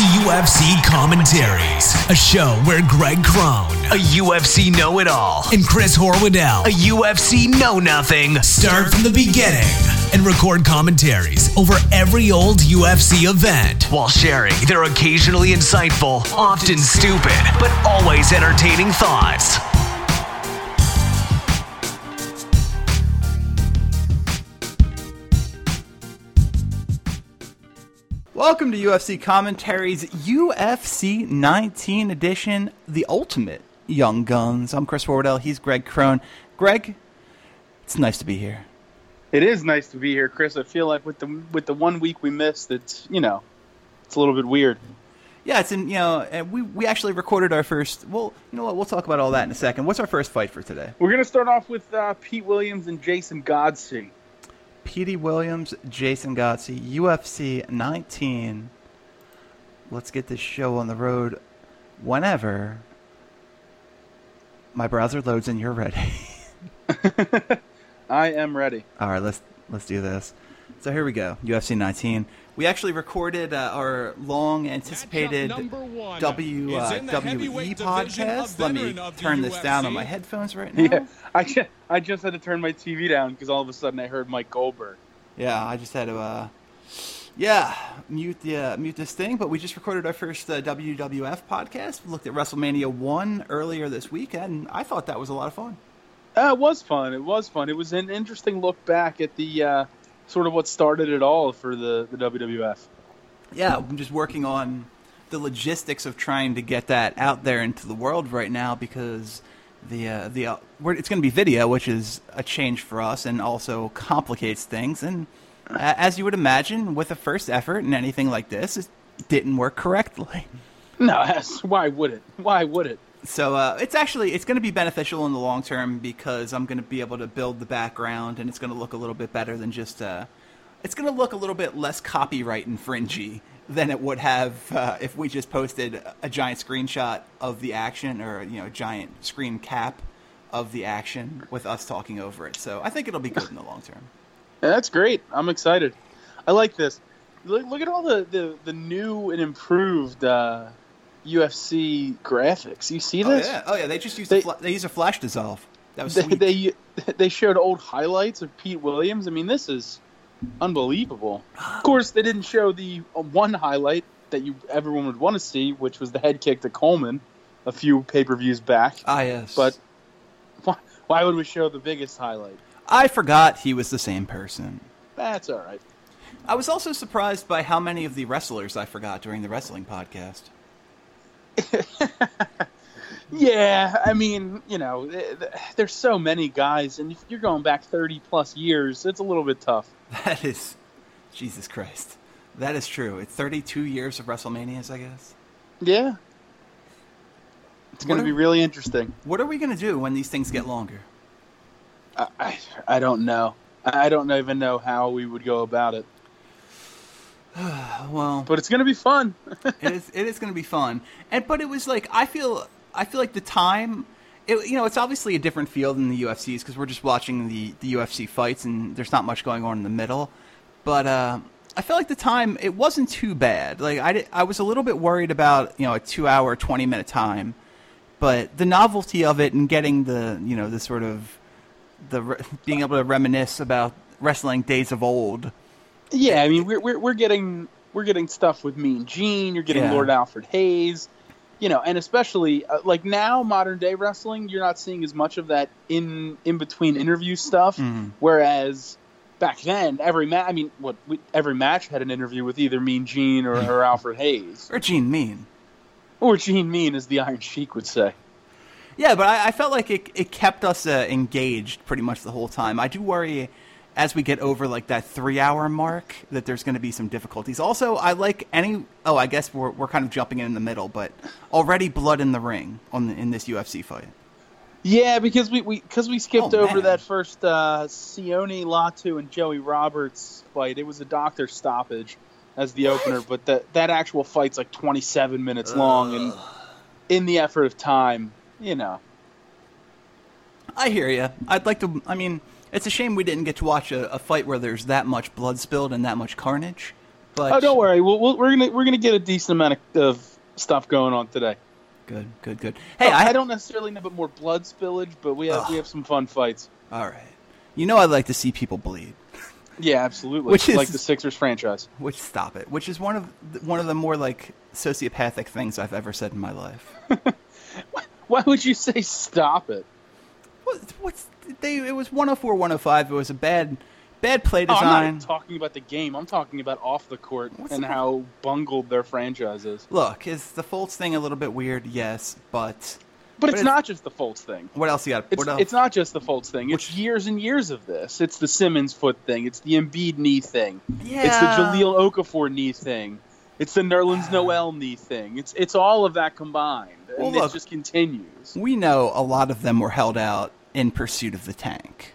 to UFC Commentaries, a show where Greg Crone, a UFC know it all, and Chris Horwoodell, a UFC know nothing, start from the beginning and record commentaries over every old UFC event while sharing their occasionally insightful, often stupid, but always entertaining thoughts. Welcome to UFC Commentaries UFC 19 edition, the ultimate Young Guns. I'm Chris Wardell. He's Greg Crone. Greg, it's nice to be here. It is nice to be here, Chris. I feel like with the with the one week we missed, it's you know, it's a little bit weird. Yeah, it's in you know, and we we actually recorded our first. Well, you know what? We'll talk about all that in a second. What's our first fight for today? We're gonna start off with uh, Pete Williams and Jason Godsey. Petey Williams, Jason Godsey, UFC 19. Let's get this show on the road whenever my browser loads and you're ready. I am ready. All right, let's let's do this. So here we go, UFC 19. We actually recorded uh, our long anticipated W uh, WWE podcast. Let me turn this down on my headphones right now. Yeah, I just, I just had to turn my TV down because all of a sudden I heard Mike Goldberg. Yeah, I just had to, uh, yeah, mute the uh, mute this thing. But we just recorded our first uh, WWF podcast. We looked at WrestleMania one earlier this week, and I thought that was a lot of fun. Uh, it was fun. It was fun. It was an interesting look back at the uh, sort of what started it all for the, the WWF. Yeah, I'm just working on the logistics of trying to get that out there into the world right now because the uh, the uh, we're, it's going to be video, which is a change for us and also complicates things. And uh, as you would imagine, with a first effort and anything like this, it didn't work correctly. No, why would it? Why would it? So uh, it's actually it's going to be beneficial in the long term because I'm going to be able to build the background and it's going to look a little bit better than just. Uh, it's going to look a little bit less copyright infringy than it would have uh, if we just posted a giant screenshot of the action or you know a giant screen cap of the action with us talking over it. So I think it'll be good in the long term. Yeah, that's great. I'm excited. I like this. Look, look at all the, the, the new and improved uh, UFC graphics. You see this? Oh this? yeah, oh yeah. They just used They- a fla- they used a flash dissolve. That was they, sweet. they they showed old highlights of Pete Williams. I mean, this is unbelievable. Of course, they didn't show the uh, one highlight that you everyone would want to see, which was the head kick to Coleman a few pay per views back. ah yes, But why, why would we show the biggest highlight? I forgot he was the same person. That's all right. I was also surprised by how many of the wrestlers I forgot during the wrestling podcast. Yeah, I mean, you know, th- th- there's so many guys, and if you're going back 30 plus years, it's a little bit tough. That is, Jesus Christ, that is true. It's 32 years of WrestleManias, I guess. Yeah. It's going to be really interesting. What are we gonna do when these things get longer? I, I, I don't know. I don't even know how we would go about it. Well, But it's going to be fun. it is. It is going to be fun. And but it was like I feel. I feel like the time. It, you know, it's obviously a different field than the UFC's because we're just watching the the UFC fights and there's not much going on in the middle. But uh, I felt like the time it wasn't too bad. Like I, I was a little bit worried about you know a two hour twenty minute time, but the novelty of it and getting the you know the sort of the being able to reminisce about wrestling days of old. Yeah, I mean, we're, we're, we're getting we're getting stuff with Mean Gene. You're getting Yeah. Lord Alfred Hayes. You know, and especially uh, like now, modern day wrestling, you're not seeing as much of that in in between interview stuff. Mhm. Whereas back then, every match, I mean, what we, every match had an interview with either Mean Gene or, or Alfred Hayes, Or Gene Mean. or Gene Mean, as the Iron Sheik would say. Yeah, but I, I felt like it, it kept us uh, engaged pretty much the whole time. I do worry as we get over like that three hour mark, that there's going to be some difficulties. Also, I like any. Oh, I guess we're we're kind of jumping in in the middle, but already blood in the ring on the, in this UFC fight. Yeah, because we because we, skipped Oh, over that first uh, Sione Latu and Joey Roberts fight. It was a doctor stoppage as the opener, but that that actual fight's like 27 minutes long, and in the effort of time, you know. I hear you. I'd like to. I mean, it's a shame we didn't get to watch a, a fight where there's that much blood spilled and that much carnage. But Oh, don't worry. We'll, we'll, we're gonna we're gonna get a decent amount of, of stuff going on today. Good, good, good. Hey, Oh, I, I, don't necessarily know, but more blood spillage. But we have we have some fun fights. All right. You know, I'd like to see people bleed. Yeah, absolutely. Which is- like the Sixers franchise. Which stop it. Which is one of the, one of the more like sociopathic things I've ever said in my life. Why would you say stop it? What, what's they? It was 104, 105. It was a bad, bad play Oh, I'm not talking about the game. I'm talking about off the court What's and the- how bungled their franchise is. Look, is the Fultz thing a little bit weird? Yes, but But But it's it's- not just the Fultz thing. what else you got? It's, else? it's not just the Fultz thing. It's Which- years and years of this. It's the Simmons foot thing. It's the Embiid knee thing. Yeah. It's the. Jahlil Okafor knee thing. It's the Nerlens Noel knee thing. It's it's all of that combined, and Well, it just continues. We know a lot of them were held out in pursuit of the tank.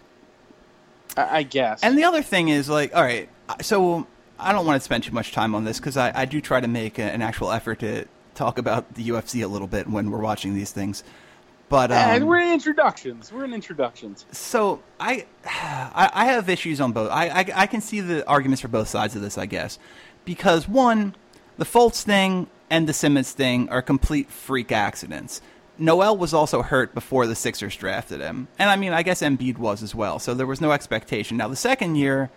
I, guess. And the other thing is, like, all right, so I don't want to spend too much time on this because I, I do try to make a, an actual effort to talk about the UFC a little bit when we're watching these things. But um, and we're in introductions. We're in introductions. so I, I, I have issues on both. I, I, I can see the arguments for both sides of this, I guess, because one, the Fultz thing and the Simmons thing are complete freak accidents. Noel was also hurt before the Sixers drafted him, and I mean, I guess Embiid was as well. So there was no expectation. Now the second year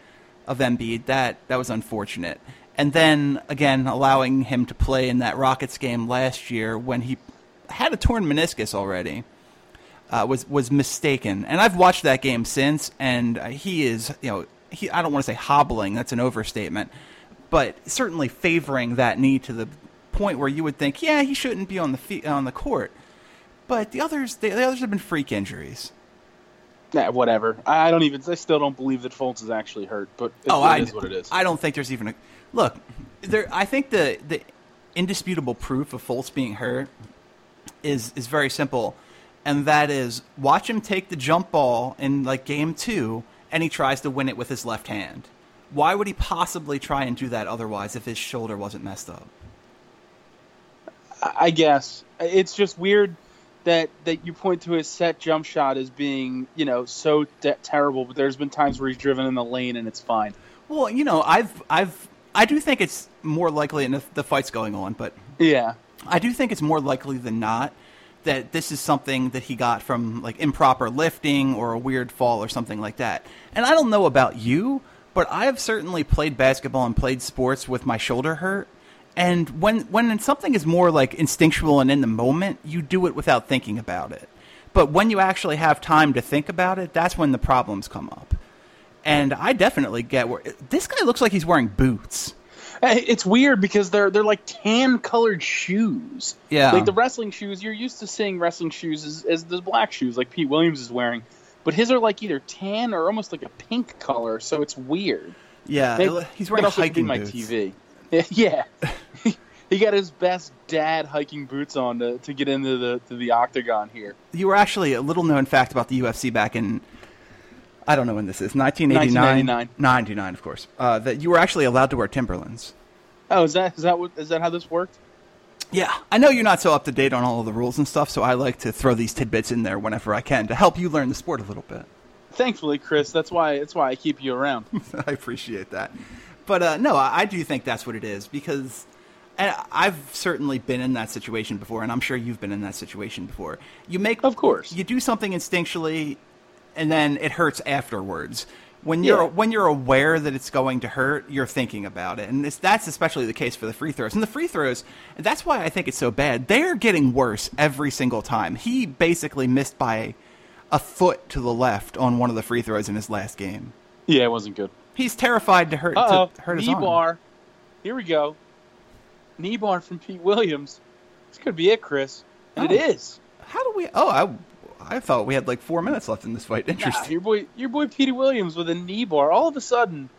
of Embiid, that that was unfortunate, and then again allowing him to play in that Rockets game last year when he had a torn meniscus already uh, was was mistaken. And I've watched that game since, and uh, he is, you know, he I don't want to say hobbling. That's an overstatement, but certainly favoring that knee to the point where you would think, yeah, he shouldn't be on the fe- on the court. But the others, the, the others have been freak injuries. Yeah, whatever. I I don't even. I still don't believe that Fultz is actually hurt. But it, oh, it I, is what it is. I don't think there's even a look. There, I think the the indisputable proof of Fultz being hurt is is very simple, and that is watch him take the jump ball in like game two, and he tries to win it with his left hand. Why would he possibly try and do that otherwise if his shoulder wasn't messed up? I I guess it's just weird that that you point to his set jump shot as being you know so de- terrible, but there's been times where he's driven in the lane and it's fine. Well, you know, I've I've I do think it's more likely, and the, the fight's going on, but Yeah, I do think it's more likely than not that this is something that he got from like improper lifting or a weird fall or something like that. And I don't know about you, but I've certainly played basketball and played sports with my shoulder hurt. And when when something is more like instinctual and in the moment, you do it without thinking about it. But when you actually have time to think about it, that's when the problems come up. And I definitely get where this guy looks like he's wearing boots. Eh, it's weird because they're they're like tan colored shoes. Yeah. like the wrestling shoes. You're used to seeing wrestling shoes as, as the black shoes, like Pete Williams is wearing. But his are like either tan or almost like a pink color, so it's weird. Yeah, Maybe- he's wearing also could be hiking my boots. TV. Yeah, he got his best dad hiking boots on to, to get into the to the octagon here. you were actually a little known fact about the UFC back in I don't know when this is 1989 1999. 99 of course uh, that you were actually allowed to wear Timberlands. Oh, is that is that what is that how this worked? Yeah, I know you're not so up to date on all of the rules and stuff, so I like to throw these tidbits in there whenever I can to help you learn the sport a little bit. Thankfully, Chris, that's why that's why I keep you around. I appreciate that. But uh, no, I, I do think that's what it is because and I've certainly been in that situation before, and I'm sure you've been in that situation before. You make, Of course. you do something instinctually, and then it hurts afterwards. When you're Yeah. when you're aware that it's going to hurt, you're thinking about it, and it's, that's especially the case for the free throws. And the free throws, and that's why I think it's so bad. They're getting worse every single time. He basically missed by a foot to the left on one of the free throws in his last game. Yeah, it wasn't good. He's terrified to hurt Uh to hurt his knee arm. bar. Here we go. Knee bar from Pete Williams. This could be it, Chris, and Oh. it is. How do we? Oh, I, I thought we had like four minutes left in this fight. Nah, Interesting. your boy, your boy Petey Williams with a knee bar. All of a sudden,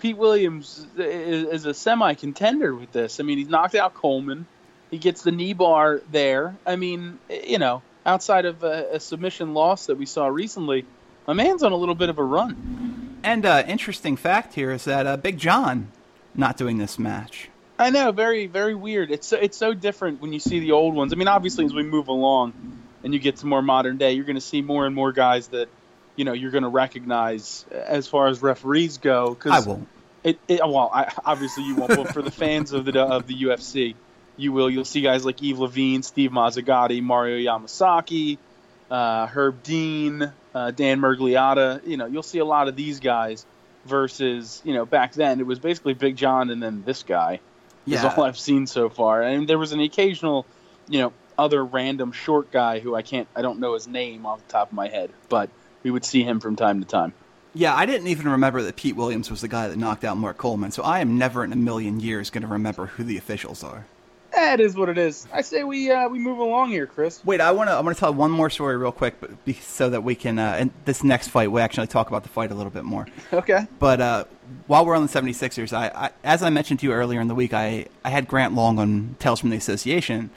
Pete Williams is, is a semi contender with this. I mean, he's knocked out Coleman. He gets the knee bar there. I mean, you know, outside of a, a submission loss that we saw recently, my man's on a little bit of a run. And uh, interesting fact here is that uh, Big John not doing this match. I know, very, very weird. It's so, it's so different when you see the old ones. I mean, obviously, as we move along and you get to more modern day, you're going to see more and more guys that, you know, you're going to recognize as far as referees go. Cause I won't. It, it, well, I, obviously you won't, but for the fans of the of the UFC, you will. You'll see guys like Yves Lavigne, Steve Mazzagatti, Mario Yamasaki, uh, Herb Dean, uh, Dan Miragliotta. You know, you'll see a lot of these guys versus you know back then it was basically Big John and then this guy. Is all I've seen so far, and there was an occasional, you know, other random short guy who I can't, I don't know his name off the top of my head, but we would see him from time to time. Yeah, I didn't even remember that Pete Williams was the guy that knocked out Mark Coleman, so I am never in a million years going to remember who the officials are. That is what it is. I say we uh, we move along here, Chris. Wait, I want to I want to tell one more story real quick, but be, so that we can uh, in this next fight we actually talk about the fight a little bit more. Okay. But uh, while we're on the 76ers, I, I as I mentioned to you earlier in the week, I, I had Grant Long on Tales from the Association,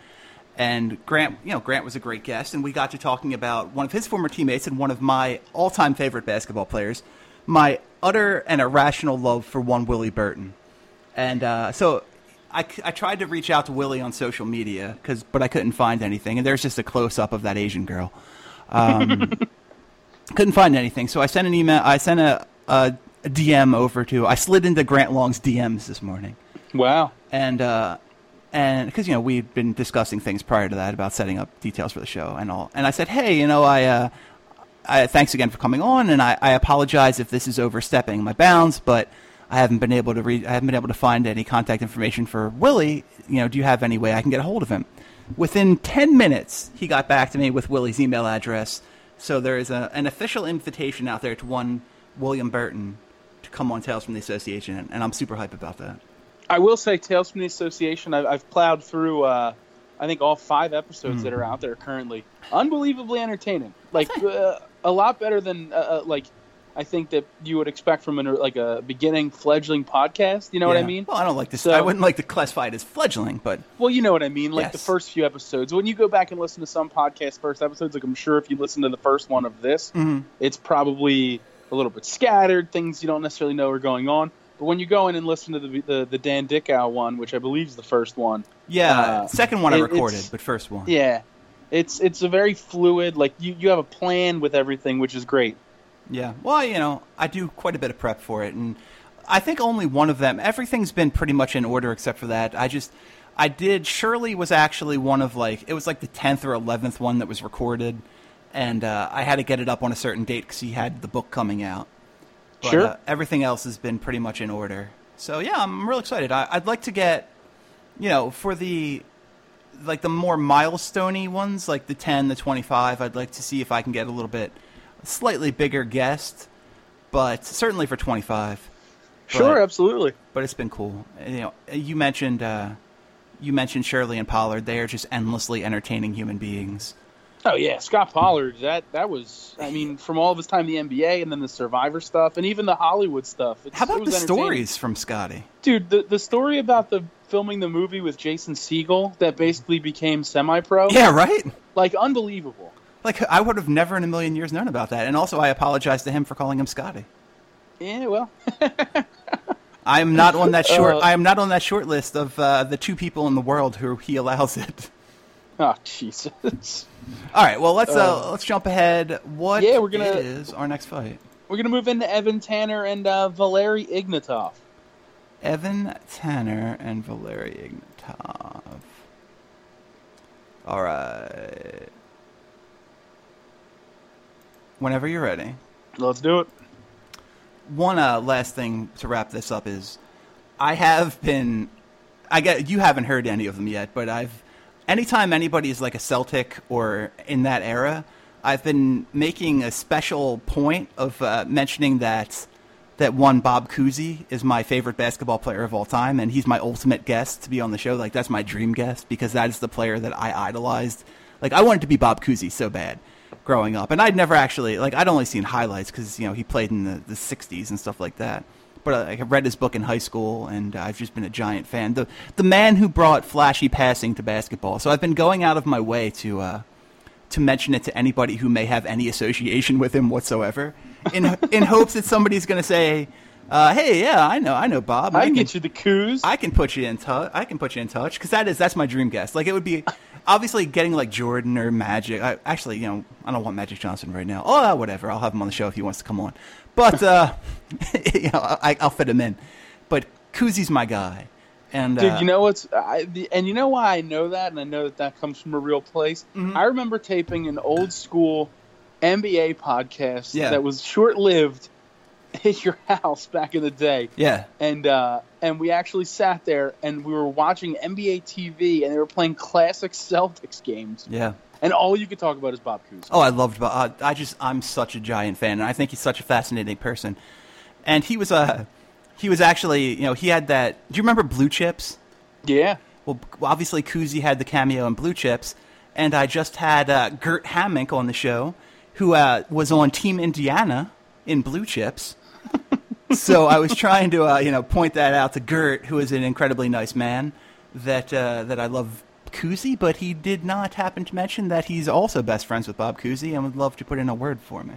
and Grant, you know, Grant was a great guest, and we got to talking about one of his former teammates and one of my all-time favorite basketball players, my utter and irrational love for one Willie Burton, and uh, so. I, I tried to reach out to Willie on social media, cause, but I couldn't find anything. And there's just a close up of that Asian girl. Um, couldn't find anything. So I sent an email. I sent a, a, a DM over to. I slid into Grant Long's DMs this morning, Wow. and uh, and because you know we'd been discussing things prior to that about setting up details for the show and all. And I said, hey, you know, I. Uh, I, thanks again for coming on, and I, I apologize if this is overstepping my bounds, but I haven't been able to read. I haven't been able to find any contact information for Willie. You know, do you have any way I can get a hold of him? Within ten minutes, he got back to me with Willie's email address. So there is a, an official invitation out there to one William Burton to come on Tales from the Association, and, I'm super hype about that. I will say, Tales from the Association. I've, I've plowed through. Uh, I think all five episodes that are out there currently. Unbelievably entertaining. Like uh, a lot better than uh, uh, like I think that you would expect from an like a beginning fledgling podcast. You know what I mean? Well, I don't like this. So- I wouldn't like to classify it as fledgling, but Well, you know what I mean. Like the first few episodes. When you go back and listen to some podcast first episodes, like I'm sure if you listen to the first one of this, Mm-hmm. it's probably a little bit scattered. Things you don't necessarily know are going on. But when you go in and listen to the the, the Dan Dickau one, which I believe is the first one, yeah, Uh, second one I it- recorded, but first one. yeah, it's it's a very fluid. Like you, you have a plan with everything, which is great. Yeah. Well, you know, I do quite a bit of prep for it, and I think only one of them. Everything's been pretty much in order except for that. I just, I did. Shirley was actually one of like it was like the tenth or eleventh one that was recorded, and uh, I had to get it up on a certain date because he had the book coming out. But, Sure. Uh, everything else has been pretty much in order. So yeah, I'm real excited. I, I'd like to get, you know, for the like the more milestoney ones, like the 10, the 25, I'd like to see if I can get a little bit slightly bigger guest, but certainly for 25. Sure, But- absolutely. But it's been cool. You know, you mentioned uh, you mentioned Shirley and Pollard. They are just endlessly entertaining human beings. Oh yeah, Scott Pollard. That that was. I mean, from all of his time in the NBA and then the Survivor stuff and even the Hollywood stuff. It's, How about the stories from Scotty? dude? The the story about the filming the movie with Jason Segel that basically became semi-pro. Yeah, right. like unbelievable. Like I would have never in a million years known about that. And also, I apologize to him for calling him Scotty. Yeah, well, I am not on that short. Uh, I am not on that short list of uh, the two people in the world who he allows it. oh Jesus. All right. Well, let's uh, Uh, let's jump ahead. What yeah, we're gonna- is our next fight? We're gonna move into Evan Tanner and uh, Valery Ignatov. Evan Tanner and Valery Ignatov. All right. Whenever you're ready. Let's do it. One uh, last thing to wrap this up is, I have been, I get you haven't heard any of them yet, but I've, anytime anybody is like a Celtic or in that era, I've been making a special point of uh, mentioning that that one Bob Cousy is my favorite basketball player of all time, and he's my ultimate guest to be on the show. Like that's my dream guest because that is the player that I idolized. Like I wanted to be Bob Cousy so bad, growing up, and I'd never actually like I'd only seen highlights because you know he played in the, the '60s and stuff like that. But uh, I read his book in high school, and I've just been a giant fan. the The man who brought flashy passing to basketball. So I've been going out of my way to uh, to mention it to anybody who may have any association with him whatsoever, in in hopes that somebody's going to say, uh, "Hey, yeah, I know, I know Bob. I can get you the coos. I can put you in touch. I can put you in touch because that is that's my dream guest. Like it would be obviously getting like Jordan or Magic. I, actually, you know, I don't want Magic Johnson right now. Oh, whatever. I'll have him on the show if he wants to come on. But uh, you know, I, will fit him in. But Cousy's my guy. And dude, uh, you know what's I, the, and you know why I know that, and I know that that comes from a real place. Mm-hmm. I remember taping an old school NBA podcast Yeah. that was short lived at your house back in the day. Yeah. and uh, and we actually sat there and we were watching NBA TV, and they were playing classic Celtics games, Yeah. and all you could talk about is Bob Cousy. Oh, I loved. Bob. Uh, I just I'm such a giant fan, and I think he's such a fascinating person. And he was a. he was actually, you know, he had that. Do you remember Blue Chips? Yeah, Well, obviously Cousy had the cameo in Blue Chips, and I just had uh, Gert Hammock on the show, who uh, was on Team Indiana in Blue Chips. So I was trying to, uh, you know, point that out to Gert, who is an incredibly nice man, that uh, that I love Cousy, but he did not happen to mention that he's also best friends with Bob Cousy and would love to put in a word for me.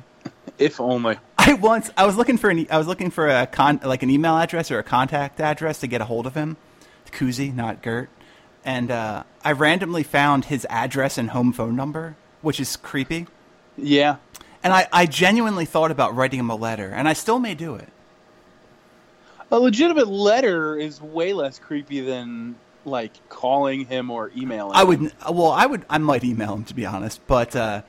if only. I once I was looking for an I was looking for a con like an email address or a contact address to get a hold of him, Cousy, not Gert, and uh, I randomly found his address and home phone number, which is creepy. Yeah, And I, I genuinely thought about writing him a letter, and I still may do it. a legitimate letter is way less creepy than like calling him or emailing. I him. would well, I would I might email him to be honest, but uh,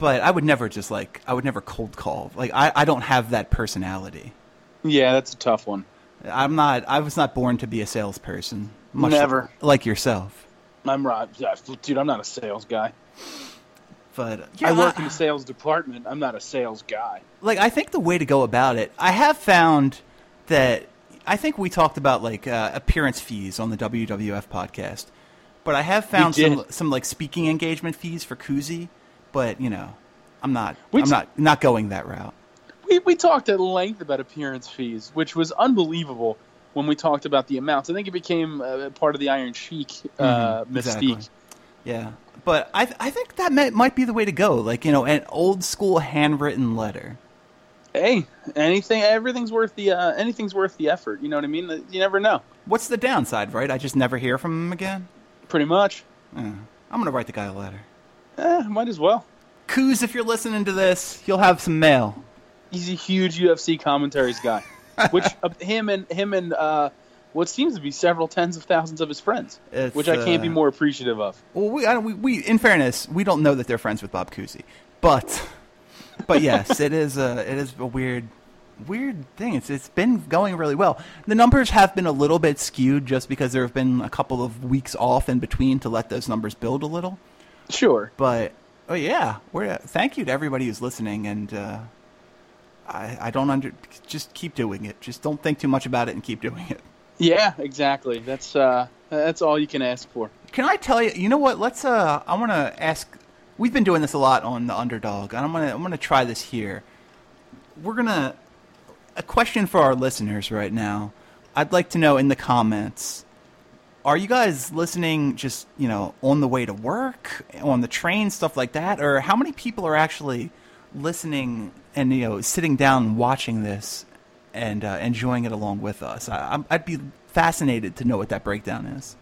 but I would never just like I would never cold call. Like I, I don't have that personality. Yeah, that's a tough one. I'm not. I was not born to be a salesperson. Much Never. like yourself. I'm right, yeah, dude. I'm not a sales guy. But uh, I yeah, work in the sales department. I'm not a sales guy. like I think the way to go about it, I have found that I think we talked about like uh, appearance fees on the WWF podcast, but I have found some some like speaking engagement fees for Cousy, but you know, I'm not We I'm t- not not going that route. We we talked at length about appearance fees, which was unbelievable when we talked about the amounts. I think it became uh, part of the Iron Sheik uh, Mhm, mystique. exactly. Yeah, but I th- I think that may, might be the way to go. Like you know, an old school handwritten letter. Hey, anything, everything's worth the uh, anything's worth the effort. You know what I mean? You never know. What's the downside, right? I just never hear from him again. Pretty much. Uh, I'm gonna write the guy a letter. Eh, might as well. Coos, if you're listening to this, you'll have some mail. He's a huge UFC commentaries guy, which uh, him and him and uh, what seems to be several tens of thousands of his friends, It's, which I can't be uh, more appreciative of. Well, we, we, we, in fairness, we don't know that they're friends with Bob Cousy, but, but yes, it is a, it is a weird, weird thing. It's, it's been going really well. The numbers have been a little bit skewed just because there have been a couple of weeks off in between to let those numbers build a little. Sure. But, oh yeah, we're, thank you to everybody who's listening, and uh, I, I don't under, just keep doing it. Just don't think too much about it and keep doing it. Yeah, exactly. That's uh, that's all you can ask for. Can I tell you? You know what? Let's. Uh, I want to ask. We've been doing this a lot on the underdog, and I'm gonna. I'm gonna try this here. We're gonna. A question for our listeners right now. I'd like to know in the comments. Are you guys listening just you know on the way to work, on the train, stuff like that, or how many people are actually listening and you know sitting down watching this and uh, enjoying it along with us? I, I'm- I'd be fascinated to know what that breakdown is.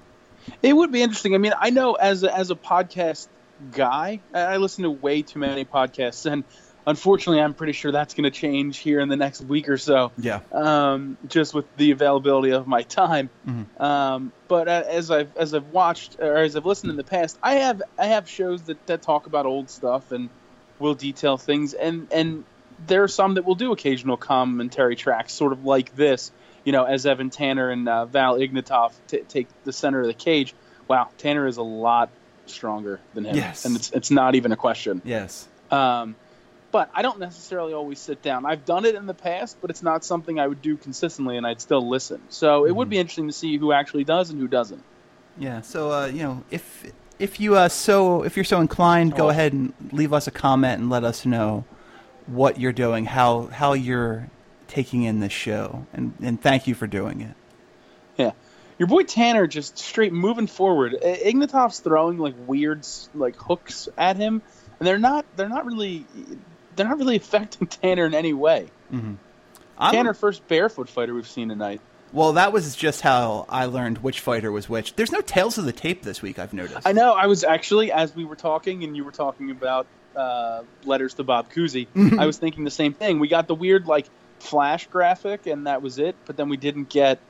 It would be interesting. I mean, I know as a, as a podcast guy, I listen to way too many podcasts, and unfortunately, I'm pretty sure that's going to change here in the next week or so. Yeah. um, just with the availability of my time. Mhm. Um, but uh, as I've as I've watched or as I've listened in the past, I have I have shows that, that talk about old stuff and will detail things, and and there are some that will do occasional commentary tracks, sort of like this. You know, as Evan Tanner and uh, Val Ignatov t- take the center of the cage. Wow, Tanner is a lot stronger than him, Yes. and it's it's not even a question. Yes. Um, but I don't necessarily always sit down. I've done it in the past, but it's not something I would do consistently, and I'd still listen. So it would be interesting to see who actually does and who doesn't. Yeah. So uh, you know, if if you uh, so if you're so inclined, go Oh. ahead and leave us a comment and let us know what you're doing, how how you're taking in this show, and and thank you for doing it. Yeah. Your boy Tanner just straight moving forward. Ignatov's throwing like weird like hooks at him, and they're not they're not really they're not really affecting Tanner in any way. Mm-hmm. I'm- Tanner first barefoot fighter we've seen tonight. Well, that was just how I learned which fighter was which. There's no tails of the tape this week. I've noticed. I know. I was actually as we were talking and you were talking about uh, letters to Bob Cousy. I was thinking the same thing. We got the weird like flash graphic and that was it, but then we didn't get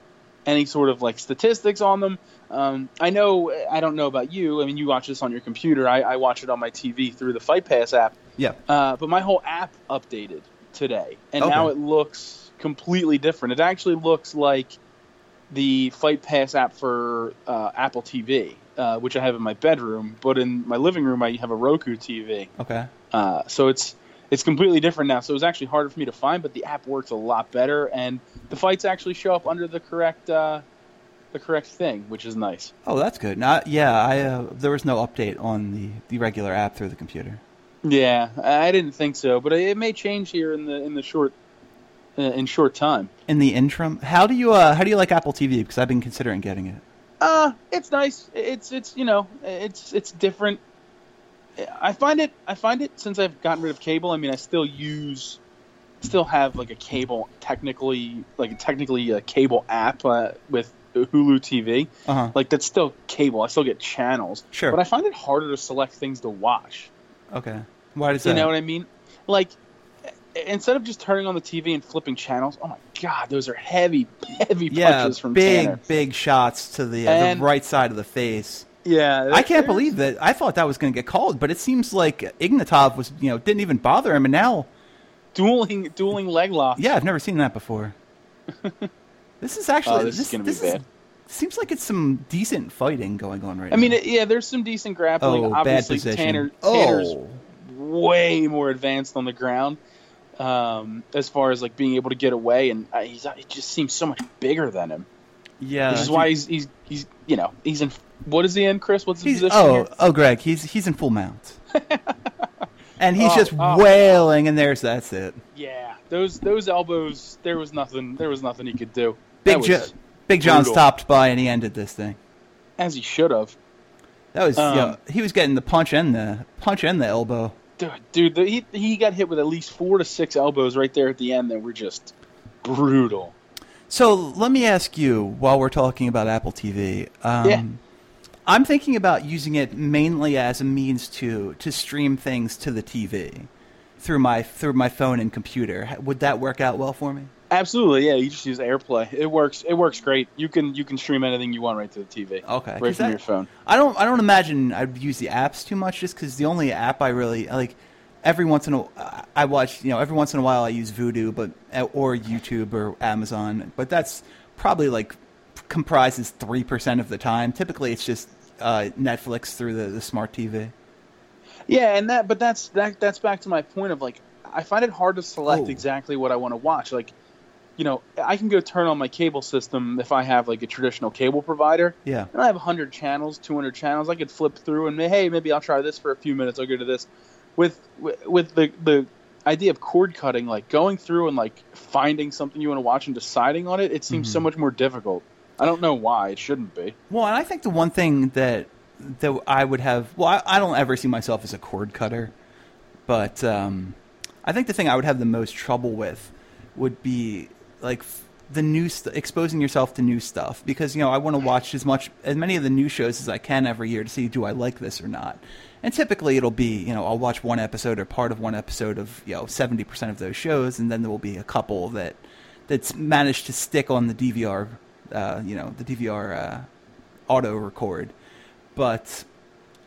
any sort of like statistics on them. Um, I know. I don't know about you. I mean, you watch this on your computer. I, I watch it on my TV through the Fight Pass app. Yeah. Uh, but my whole app updated today, and Okay. now it looks completely different. It actually looks like the Fight Pass app for uh, Apple TV, uh, which I have in my bedroom, but in my living room I have a Roku TV. Okay. Uh, so it's it's completely different now. So it was actually harder for me to find, but the app works a lot better, and the fights actually show up under the correct uh, the correct thing, which is nice. Oh, that's good. Now, yeah, I uh, there was no update on the the regular app through the computer. Yeah, I I didn't think so, but it may change here in the in the short uh, in short time. In the interim, how do you uh, how do you like Apple TV? Because I've been considering getting it. Uh, it's nice. It's it's you know it's it's different. I find it I find it since I've gotten rid of cable. I mean, I still use, still have like a cable technically like technically a cable app uh, with Hulu TV. Uh huh. Like that's still cable. I still get channels. Sure. But I find it harder to select things to watch. Okay. Why does You that? know what I mean? Like instead of just turning on the TV and flipping channels. Oh my god, those are heavy, heavy yeah, punches from big Tanner. big shots to the, uh, the right side of the face. Yeah, I can't believe that. I thought that was going to get called, but it seems like Ignatov was, you know, didn't even bother him, and now, dueling dueling leg locks. yeah, I've never seen that before. this is actually Oh, this is gonna be bad. seems like it's some decent fighting going on right I now. I mean, yeah, there's some decent grappling. oh, bad Obviously, position. Tanner, Tanner's oh, way more advanced on the ground um, as far as like being able to get away, and uh, he's he just seems so much bigger than him. yeah. Which is why he's he's he's you know he's in what is he in, Chris? What's his He's, position? oh, here? oh, Greg, he's he's in full mount, and he's Oh, just oh. wailing, and there's that's it. Yeah, those those elbows. There was nothing. There was nothing he could do. Big Big John brutal. stopped by, and he ended this thing. as he should have. That was, Um, know, he was getting the punch and the punch and the elbow. Dude, dude the, he he got hit with at least four to six elbows right there at the end that were just brutal. So let me ask you, while we're talking about Apple TV, um, Yeah. I'm thinking about using it mainly as a means to to stream things to the TV through my through my phone and computer. Would that work out well for me? Absolutely, yeah. You just use AirPlay. It works. It works great. You can you can stream anything you want right to the TV. Okay, right 'cause from that- your phone. I don't I don't imagine I'd use the apps too much, just because the only app I really like. Every once in a I watch you know every once in a while I use Vudu, but or YouTube or Amazon, but that's probably like comprises three percent of the time. Typically, it's just uh, Netflix through the, the smart TV. Yeah, and that but that's that that's back to my point of like I find it hard to select Oh. exactly what I want to watch. Like, you know, I can go turn on my cable system if I have like a traditional cable provider. Yeah. And I have 100 channels, 200 channels. I could flip through and hey, maybe I'll try this for a few minutes. I'll go to this. With with- the the idea of cord cutting, like going through and like finding something you want to watch and deciding on it, it seems so much more difficult. I don't know why it shouldn't be. Well, and I think the one thing that that I would have well, I, I don't ever see myself as a cord cutter, but um, I think the thing I would have the most trouble with would be like the new st- exposing yourself to new stuff because you know I want to watch as much as many of the new shows as I can every year to see do I like this or not. And typically it'll be you know I'll watch one episode or part of one episode of you know seventy percent of those shows, and then there will be a couple that that's managed to stick on the DVR, uh, you know the DVR uh, auto record, but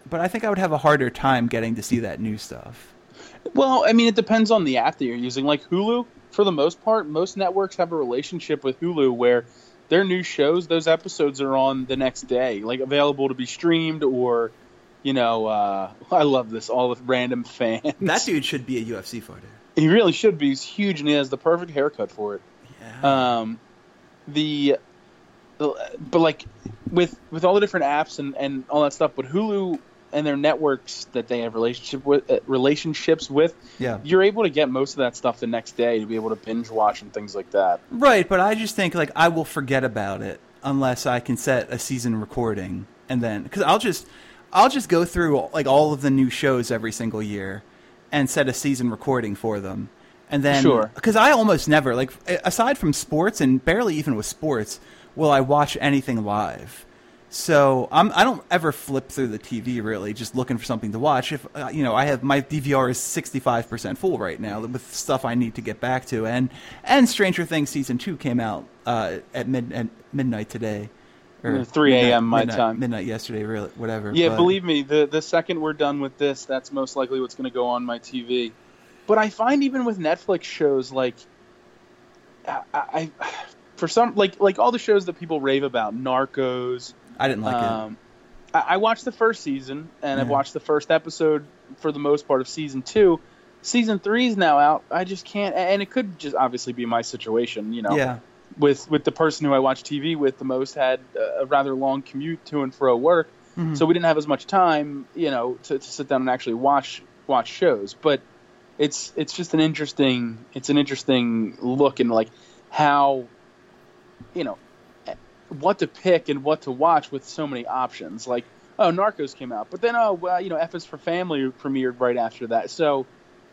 but I think I would have a harder time getting to see that new stuff. Well, I mean, it depends on the app that you're using. Like Hulu, for the most part, most networks have a relationship with Hulu where their new shows, those episodes are on the next day, like available to be streamed or, you know, uh, I love this all with random fans. That dude should be a UFC fighter. He really should be. He's huge and he has the perfect haircut for it. Yeah. Um, the, the but like with with all the different apps and and all that stuff, but Hulu and their networks that they have relationship with uh, relationships with, Yeah. you're able to get most of that stuff the next day to be able to binge watch and things like that. Right, but I just think like I will forget about it unless I can set a season recording and then because I'll just I'll just go through like all of the new shows every single year and set a season recording for them. And then Sure. because I almost never like aside from sports and barely even with sports will I watch anything live. So I'm I don't ever flip through the TV really, just looking for something to watch. If uh, you know, I have my DVR is 65 percent full right now with stuff I need to get back to, and and Stranger Things season two came out uh, at mid at midnight today, Mm, 3 a.m. my midnight- time. midnight yesterday, really, whatever. Yeah, but- believe me, the the second we're done with this, that's most likely what's going to go on my TV. But I find even with Netflix shows like, I, I for some like like all the shows that people rave about, Narcos. I didn't like it. um, I, I watched the first season and I've watched the first episode for the most part of season two. Season three is now out. I just can't, and it could just obviously be my situation, you know Yeah, with with the person who I watch TV with the most had a rather long commute to and fro work, Mhm. so we didn't have as much time, you know, to, to sit down and actually watch watch shows. But it's it's just an interesting it's an interesting look and like how you know what to pick and what to watch with so many options. Like oh, Narcos came out, but then oh well, you know, F is for Family premiered right after that, so.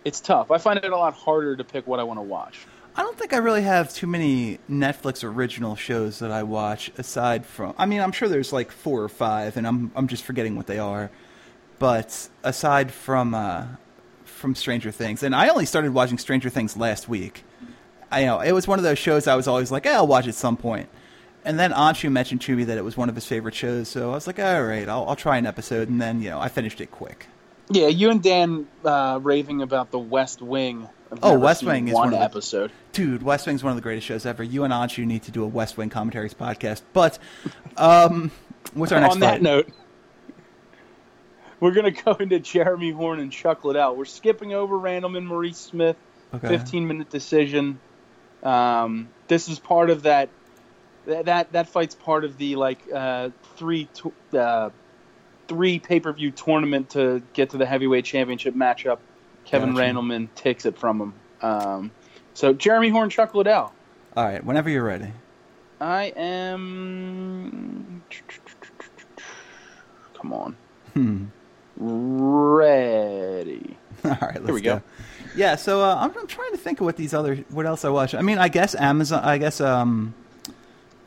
It's tough. I find it a lot harder to pick what I want to watch. I don't think I really have too many Netflix original shows that I watch aside from. I mean, I'm sure there's like four or five, and I'm I'm just forgetting what they are. But aside from uh, from Stranger Things, and I only started watching Stranger Things last week. I know it was one of those shows I was always like, eh, I'll watch at some point. And then Anshu mentioned to me that it was one of his favorite shows, so I was like, all right, I'll, I'll try an episode, and then you know I finished it quick. Yeah, you and Dan uh, raving about the West Wing. I've Oh, West Wing is one one of the- episode. Dude, West Wing's one of the greatest shows ever. You and Anshu need to do a West Wing commentaries podcast. But um, what's our next On that note, we're gonna go into Jeremy Horn and Chuck Liddell. We're skipping over Randleman and Maurice Smith, Okay. 15 minute decision. Um, this is part of that. That that, that fight's part of the like uh, three to, uh, three pay per view tournament to get to the heavyweight championship matchup. Kevin Gotcha. Randleman takes it from him. Um, so Jeremy Horn, Chuck Liddell. All right, whenever you're ready. I am. Come on. Hmm. Ready. All right, let's we go. Yeah, so uh, I'm, I'm trying to think of what these other what else I watch. I mean, I guess Amazon. I guess um,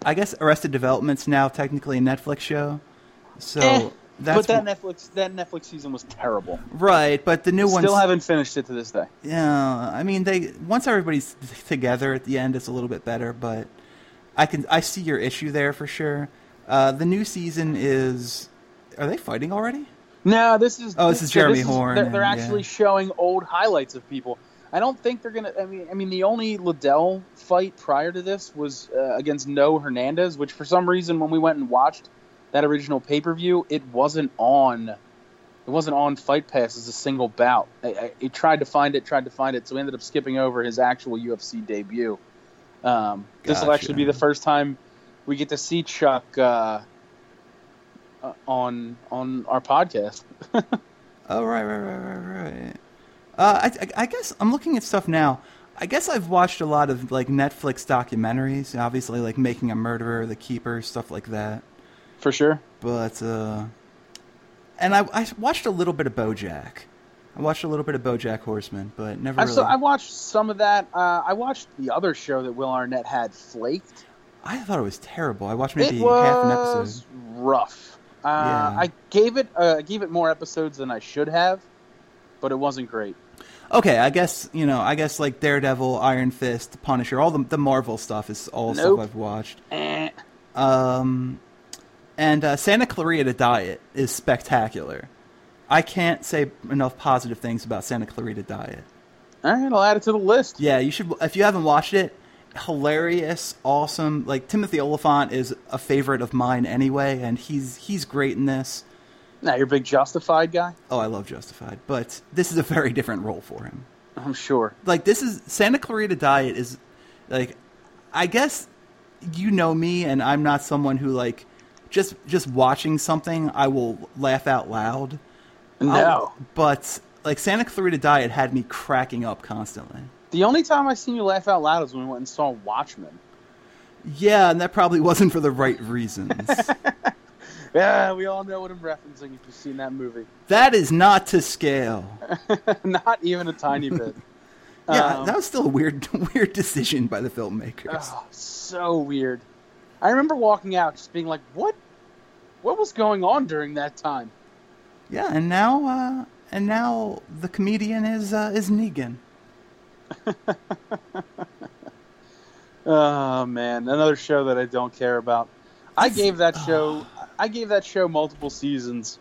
I guess Arrested Development's now technically a Netflix show. So Eh, that's but that Netflix that Netflix season was terrible. right. But the new one Still haven't finished it to this day. Yeah, I mean, they once everybody's together at the end, it's a little bit better. But I can I see your issue there for sure. Uh, the new season is. Are they fighting already? No, this is. Oh, this is Jeremy so Horn They're, they're and- actually yeah. showing old highlights of people. I don't think they're gonna. I mean, I mean, the only Liddell fight prior to this was uh, against Noe Hernandez, which for some reason, when we went and watched that original pay per view, it wasn't on. It wasn't on Fight Pass as a single bout. I, tried to find it, tried to find it, so we ended up skipping over his actual UFC debut. Um, This will actually be the first time we get to see Chuck uh, uh, on on our podcast. Oh right, right, right, right, right. Uh, I, I, guess I'm looking at stuff now. I guess I've watched a lot of like Netflix documentaries, obviously like Making a Murderer, The Keeper, stuff like that. For sure. But uh, and I, I watched a little bit of BoJack. I watched a little bit of BoJack Horseman, but never I, really. so I watched some of that. Uh, I watched the other show that Will Arnett had, Flaked. I thought it was terrible. I watched maybe half an episode. rough. Uh, Yeah. I gave it uh, I gave it more episodes than I should have, but it wasn't great. Okay, I guess you know. I guess like Daredevil, Iron Fist, Punisher, all the the Marvel stuff is all Nope. stuff I've watched. Eh. Um, and uh, Santa Clarita Diet is spectacular. I can't say enough positive things about Santa Clarita Diet. All right, I'll add it to the list. Yeah, you should. If you haven't watched it, hilarious, awesome. Like Timothy Olyphant is a favorite of mine anyway, and he's he's great in this. Now you're a big Justified guy. Oh, I love Justified, but this is a very different role for him. I'm sure. Like this is Santa Clarita Diet is like I guess you know me and I'm not someone who like just just watching something I will laugh out loud. No. Um, but like Santa Clarita Diet had me cracking up constantly. The only time I seen you laugh out loud is when we went and saw Watchmen. Yeah, and that probably wasn't for the right reasons. Yeah, we all know what I'm referencing if you've seen that movie. that is not to scale. Not even a tiny bit. Yeah, Um, that was still a weird, weird decision by the filmmakers. Oh, so weird. I remember walking out just being like, "What? What was going on during that time?" Yeah, and now, uh, and now the comedian is uh, is Negan. Oh man, another show that I don't care about. I gave that show, I gave that show multiple seasons,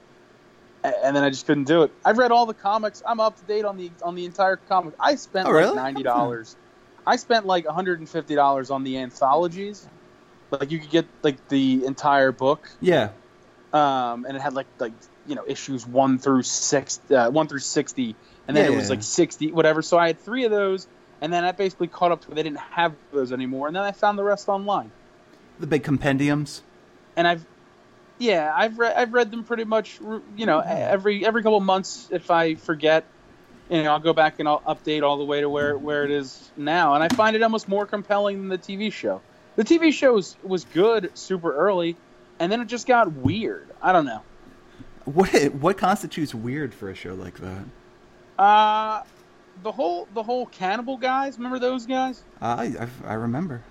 and then I just couldn't do it. I've read all the comics. I'm up to date on the on the entire comic. I spent Oh, like ninety dollars. I spent like 150 dollars on the anthologies. Like you could get like the entire book, Yeah, um, and it had like like you know issues one through six, uh, one through sixty, and then Yeah, it was yeah. like sixty, whatever. So I had three of those, and then I basically caught up to where they didn't have those anymore, and then I found the rest online. the big compendiums. And I've, yeah, I've read I've read them pretty much, you know, every every couple months. If I forget, you know, I'll go back and I'll update all the way to where where it is now, and I find it almost more compelling than the TV show. The TV show was, was good super early, and then it just got weird. I don't know. What what constitutes weird for a show like that? Uh the whole the whole cannibal guys. Remember those guys? I I, I remember.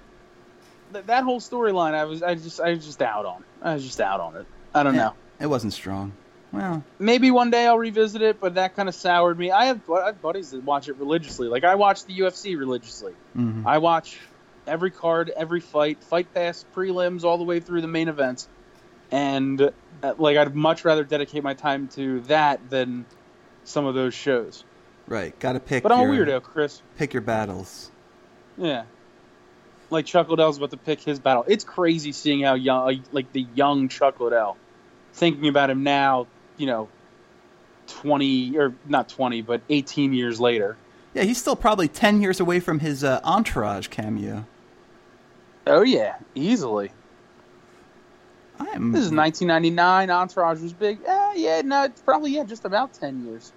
Th- that whole storyline, I was I just I was just out on. I was just out on it. I don't know. It wasn't strong. Well, Maybe one day I'll revisit it, but that kind of soured me. I have, I have buddies that watch it religiously. Like I watch the UFC religiously. mhm. I watch every card, every fight, fight pass, prelims, all the way through the main events, and uh, like I'd much rather dedicate my time to that than some of those shows. right. Got to pick. But I'm your, a weirdo, Chris. Pick your battles. Yeah. Like Chuck Liddell's about to pick his battle. It's crazy seeing how young, like the young Chuck Liddell, thinking about him now, you know, 20, or not 20, but 18 years later. Yeah, he's still probably ten years away from his uh, Entourage cameo. Oh, yeah, easily. I am. This is 1999. Entourage was big. Eh, yeah, no, it's probably, yeah, just about 10 years.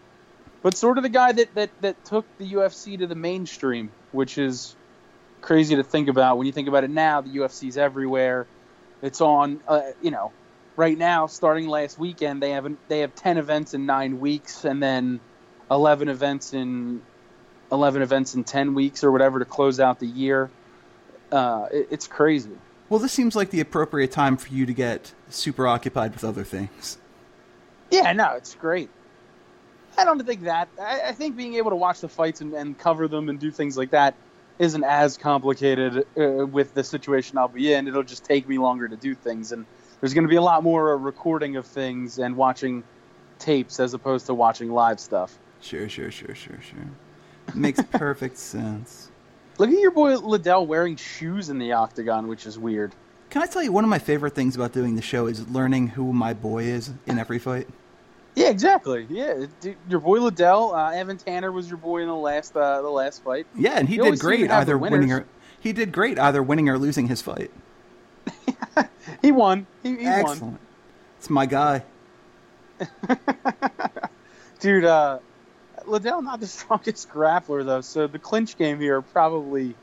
But sort of the guy that, that, that took the UFC to the mainstream, which is crazy to think about. When you think about it now, the UFC's everywhere. It's on, uh, you know, right now, starting last weekend, they have they have 10 events in nine weeks, and then 11 events in 11 events in 10 weeks or whatever to close out the year. Uh, it, it's crazy. Well, this seems like the appropriate time for you to get super occupied with other things. Yeah, no, it's great. I don't think that. I, I think being able to watch the fights and, and cover them and do things like that isn't as complicated uh, with the situation I'll be in. It'll just take me longer to do things, and there's going to be a lot more recording of things and watching tapes as opposed to watching live stuff. Sure, sure, sure, sure, sure. Makes perfect sense. Look at your boy Liddell wearing shoes in the octagon, which is weird. Can I tell you one of my favorite things about doing the show is learning who my boy is in every fight? Yeah, exactly. Yeah, dude, your boy Liddell, uh, Evan Tanner was your boy in the last uh, the last fight. Yeah, and he You did always seem to great either winning or he did great either winning or losing his fight. He won. He, he won. Excellent. It's my guy. Dude, uh, Liddell not the strongest grappler though, so the clinch game here probably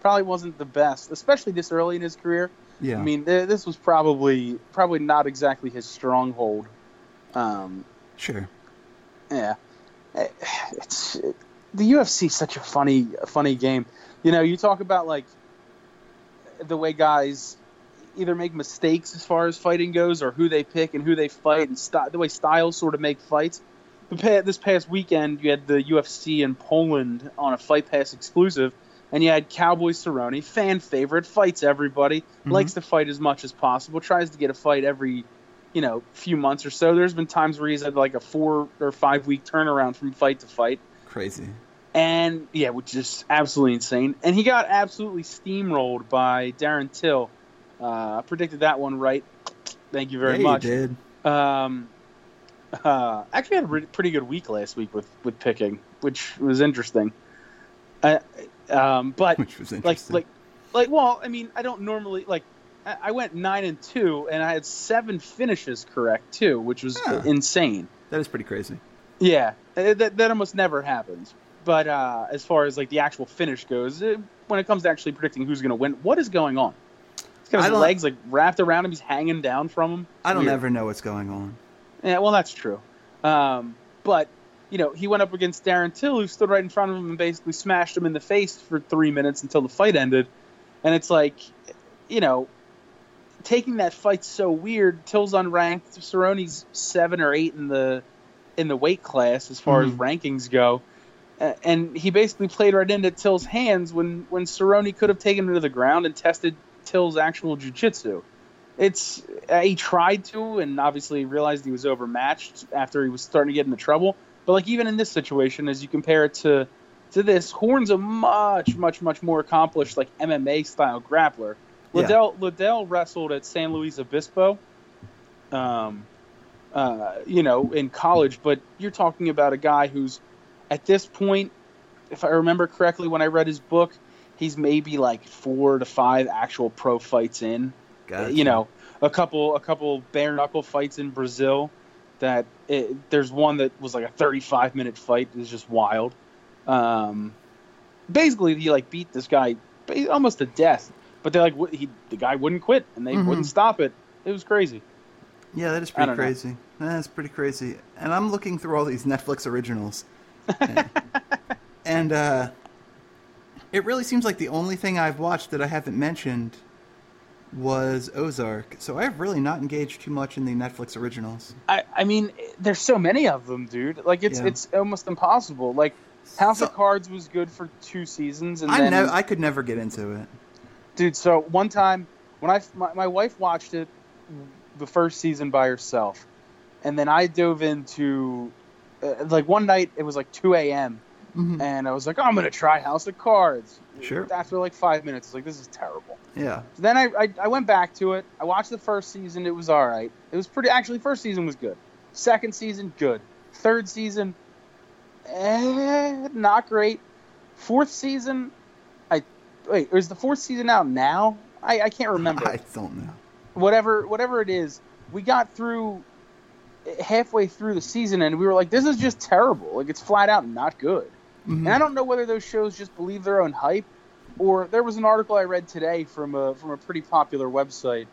probably wasn't the best, especially this early in his career. Yeah. I mean, th- this was probably probably not exactly his stronghold. Um, sure. yeah, Eh, it's it, the UFC is such a funny funny game. You know, you talk about like the way guys either make mistakes as far as fighting goes, or who they pick and who they fight, and st- the way styles sort of make fights. Pa- this past weekend, you had the UFC in Poland on a Fight Pass exclusive, and you had Cowboy Cerrone, fan favorite, fights everybody, likes to fight as much as possible, tries to get a fight every, you know, few months or so. There's been times where he's had like a four or five week turnaround from fight to fight Crazy. and yeah, which is absolutely insane. And he got absolutely steamrolled by Darren Till. Uh, I predicted that one right. Thank you very yeah, much. You did. Um, uh, actually, had a re- pretty good week last week with with picking, which was interesting. Uh, um, but Which was like like like well, I mean, I don't normally like. I I went nine and two, and I had seven finishes correct too, which was Yeah. insane. that is pretty crazy. Yeah, uh, that, that almost never happens. But uh, as far as like the actual finish goes, uh, when it comes to actually predicting who's going to win, what is going on? He's got his legs like wrapped around him. He's hanging down from him. I don't Weird. ever know what's going on. Yeah, well, that's true. Um, but you know, he went up against Darren Till, who stood right in front of him and basically smashed him in the face for three minutes until the fight ended. And it's like, you know, taking that fight so weird. Till's unranked. Cerrone's seven or eight in the in the weight class as far as Mhm. rankings go. And he basically played right into Till's hands when when Cerrone could have taken him to the ground and tested Till's actual jujitsu. It's uh, he tried to, and obviously realized he was overmatched after he was starting to get into trouble. But like even in this situation, as you compare it to to this, Horn's a much, much, much more accomplished like MMA style grappler. Yeah. Liddell Liddell wrestled at San Luis Obispo, um, uh, you know, in college. But you're talking about a guy who's at this point, if I remember correctly, when I read his book, he's maybe like four to five actual pro fights in Gotcha. you know, a couple a couple bare knuckle fights in Brazil. That it, there's one that was like a 35 minute fight. It was just wild. Um, basically, he like beat this guy almost to death, but they like he the guy wouldn't quit and they Mhm. wouldn't stop it. It was crazy. Yeah, that is pretty don't know. crazy. That's pretty crazy. And I'm looking through all these Netflix originals. and and, uh, it really seems like the only thing I've watched that I haven't mentioned was Ozark. So I've really not engaged too much in the Netflix originals. I, I mean, there's so many of them, dude. Like it's Yeah. it's almost impossible. Like House So- of Cards was good for two seasons, and I then know I could never get into it. Dude. So one time when I my, my wife watched it, the first season by herself, and then I dove into uh, like one night it was like 2 a.m. Mhm. and I was like, oh, I'm gonna try House of Cards. Sure. After like five minutes, I was like, this is terrible. Yeah. So then I, I I went back to it. I watched the first season. It was all right. It was pretty. Actually, first season was good. Second season, good. Third season, eh, not great. Fourth season, wait. Is the fourth season out now? I, I can't remember. I don't know. Whatever whatever it is, we got through halfway through the season, and we were like, this is just terrible. Like it's flat out not good. Mhm. And I don't know whether those shows just believe their own hype, or there was an article I read today from a from a pretty popular website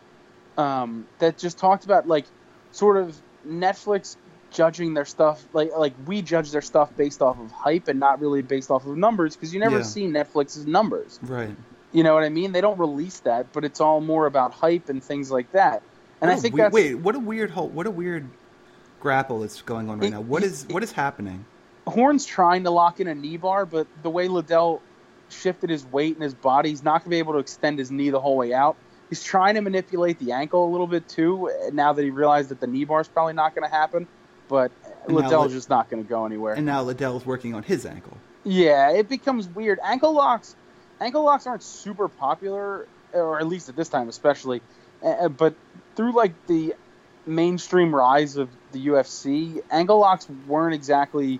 um, that just talked about like sort of Netflix judging their stuff like like we judge their stuff based off of hype and not really based off of numbers because you never Yeah. see Netflix's numbers. Right. You know what I mean? They don't release that, but it's all more about hype and things like that. And What I think we- that's wait. What a weird whole. What a weird grapple that's going on right It- now. What it- is what is happening? Horn's trying to lock in a knee bar, but the way Liddell shifted his weight and his body, he's not going to be able to extend his knee the whole way out. He's trying to manipulate the ankle a little bit too. uh, Now that he realized that the knee bar is probably not going to happen, but And Liddell's just not going to go anywhere. And now Liddell's working on his ankle. Yeah, it becomes weird. Ankle locks, ankle locks aren't super popular, or at least at this time, especially. Uh, but through like the mainstream rise of the UFC, ankle locks weren't exactly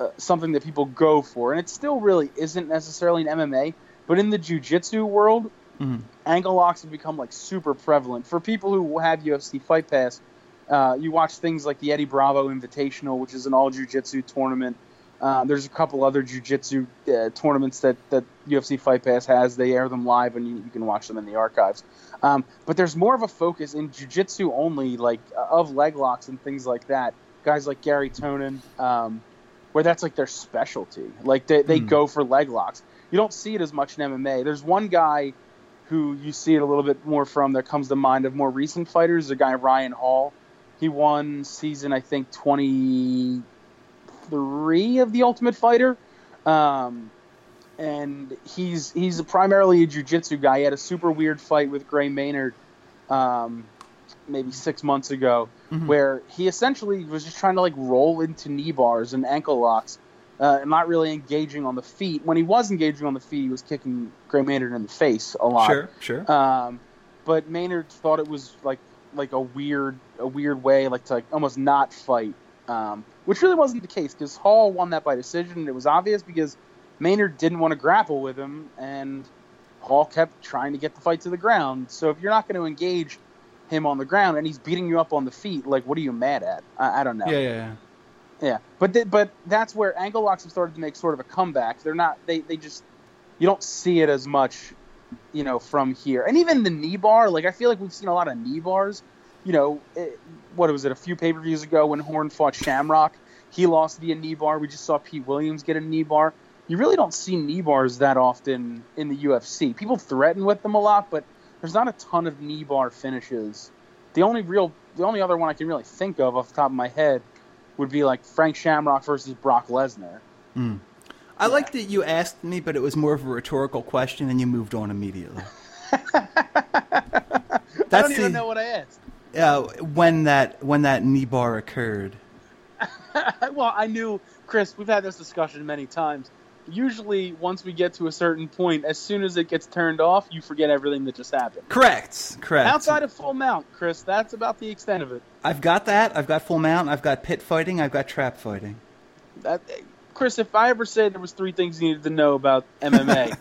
uh, something that people go for, and it still really isn't necessarily in MMA. But in the jiu-jitsu world, Mhm. ankle locks have become like super prevalent for people who have UFC Fight Pass. Uh, you watch things like the Eddie Bravo Invitational, which is an all jiu-jitsu tournament. Uh, there's a couple other jiu-jitsu uh, tournaments that, that UFC Fight Pass has. They air them live, and you, you can watch them in the archives. Um, but there's more of a focus in jiu-jitsu only, like uh, of leg locks and things like that. Guys like Garry Tonon, um, where that's like their specialty. Like they, they Hmm. go for leg locks. You don't see it as much in MMA. There's one guy who you see it a little bit more from that comes to mind of more recent fighters. The guy Ryan Hall. He won season I think 23 of the Ultimate Fighter. Um, and he's he's primarily a jiu-jitsu guy. He had a super weird fight with Gray Maynard um, maybe six months ago, Mhm. where he essentially was just trying to like roll into knee bars and ankle locks, uh, and not really engaging on the feet. When he was engaging on the feet, he was kicking Gray Maynard in the face a lot. Sure. Sure. Um, but Maynard thought it was like like a weird a weird way like to like almost not fight, um, which really wasn't the case because Hall won that by decision. and It was obvious because Maynard didn't want to grapple with him, and Hall kept trying to get the fight to the ground. So if you're not going to engage him on the ground and he's beating you up on the feet, like what are you mad at? I, I don't know. yeah. Yeah. Yeah. Yeah, but th- but that's where ankle locks have started to make sort of a comeback. They're not they they just you don't see it as much, you know, from here. And even the knee bar, like I feel like we've seen a lot of knee bars. You know, it, what was it? A few pay per views ago when Horn fought Shamrock, he lost via knee bar. We just saw Pete Williams get a knee bar. You really don't see knee bars that often in the UFC. People threaten with them a lot, but there's not a ton of knee bar finishes. The only real, the only other one I can really think of off the top of my head would be like Frank Shamrock versus Brock Lesnar. Hmm. I like that you asked me, but it was more of a rhetorical question, and you moved on immediately. I don't even the- know what I asked. Uh, when that when that knee bar occurred. well, I knew, Chris. We've had this discussion many times. Usually, once we get to a certain point, as soon as it gets turned off, you forget everything that just happened. Correct. Correct. Outside of full mount, Chris, that's about the extent of it. I've got that. I've got full mount. I've got pit fighting. I've got trap fighting. That, Chris, if I ever said there was three things you needed to know about MMA,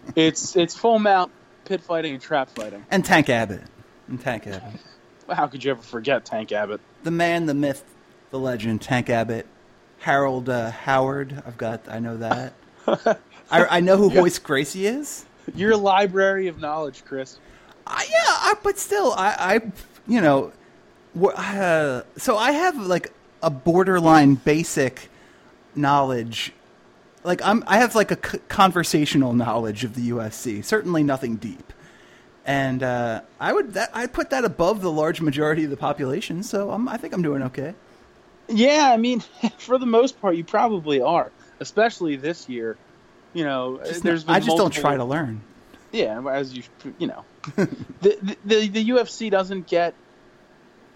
it's it's full mount, pit fighting, and trap fighting. And Tank Abbott. And Tank Abbott. How could you ever forget Tank Abbott? The man, the myth, the legend, Tank Abbott. Harold uh, Howard. I've got. I know that. I, I know who Hoist Gracie is. Your library of knowledge, Chris. I, yeah, I, but still, I, I you know, uh, so I have like a borderline basic knowledge. Like I'm, I have like a c- conversational knowledge of the UFC. Certainly nothing deep, and uh, I would that I put that above the large majority of the population. So I'm, I think I'm doing okay. Yeah, I mean, for the most part, you probably are, especially this year. You know, Just there's not- I just don't try to learn. Yeah, as you you know, the, the the the UFC doesn't get.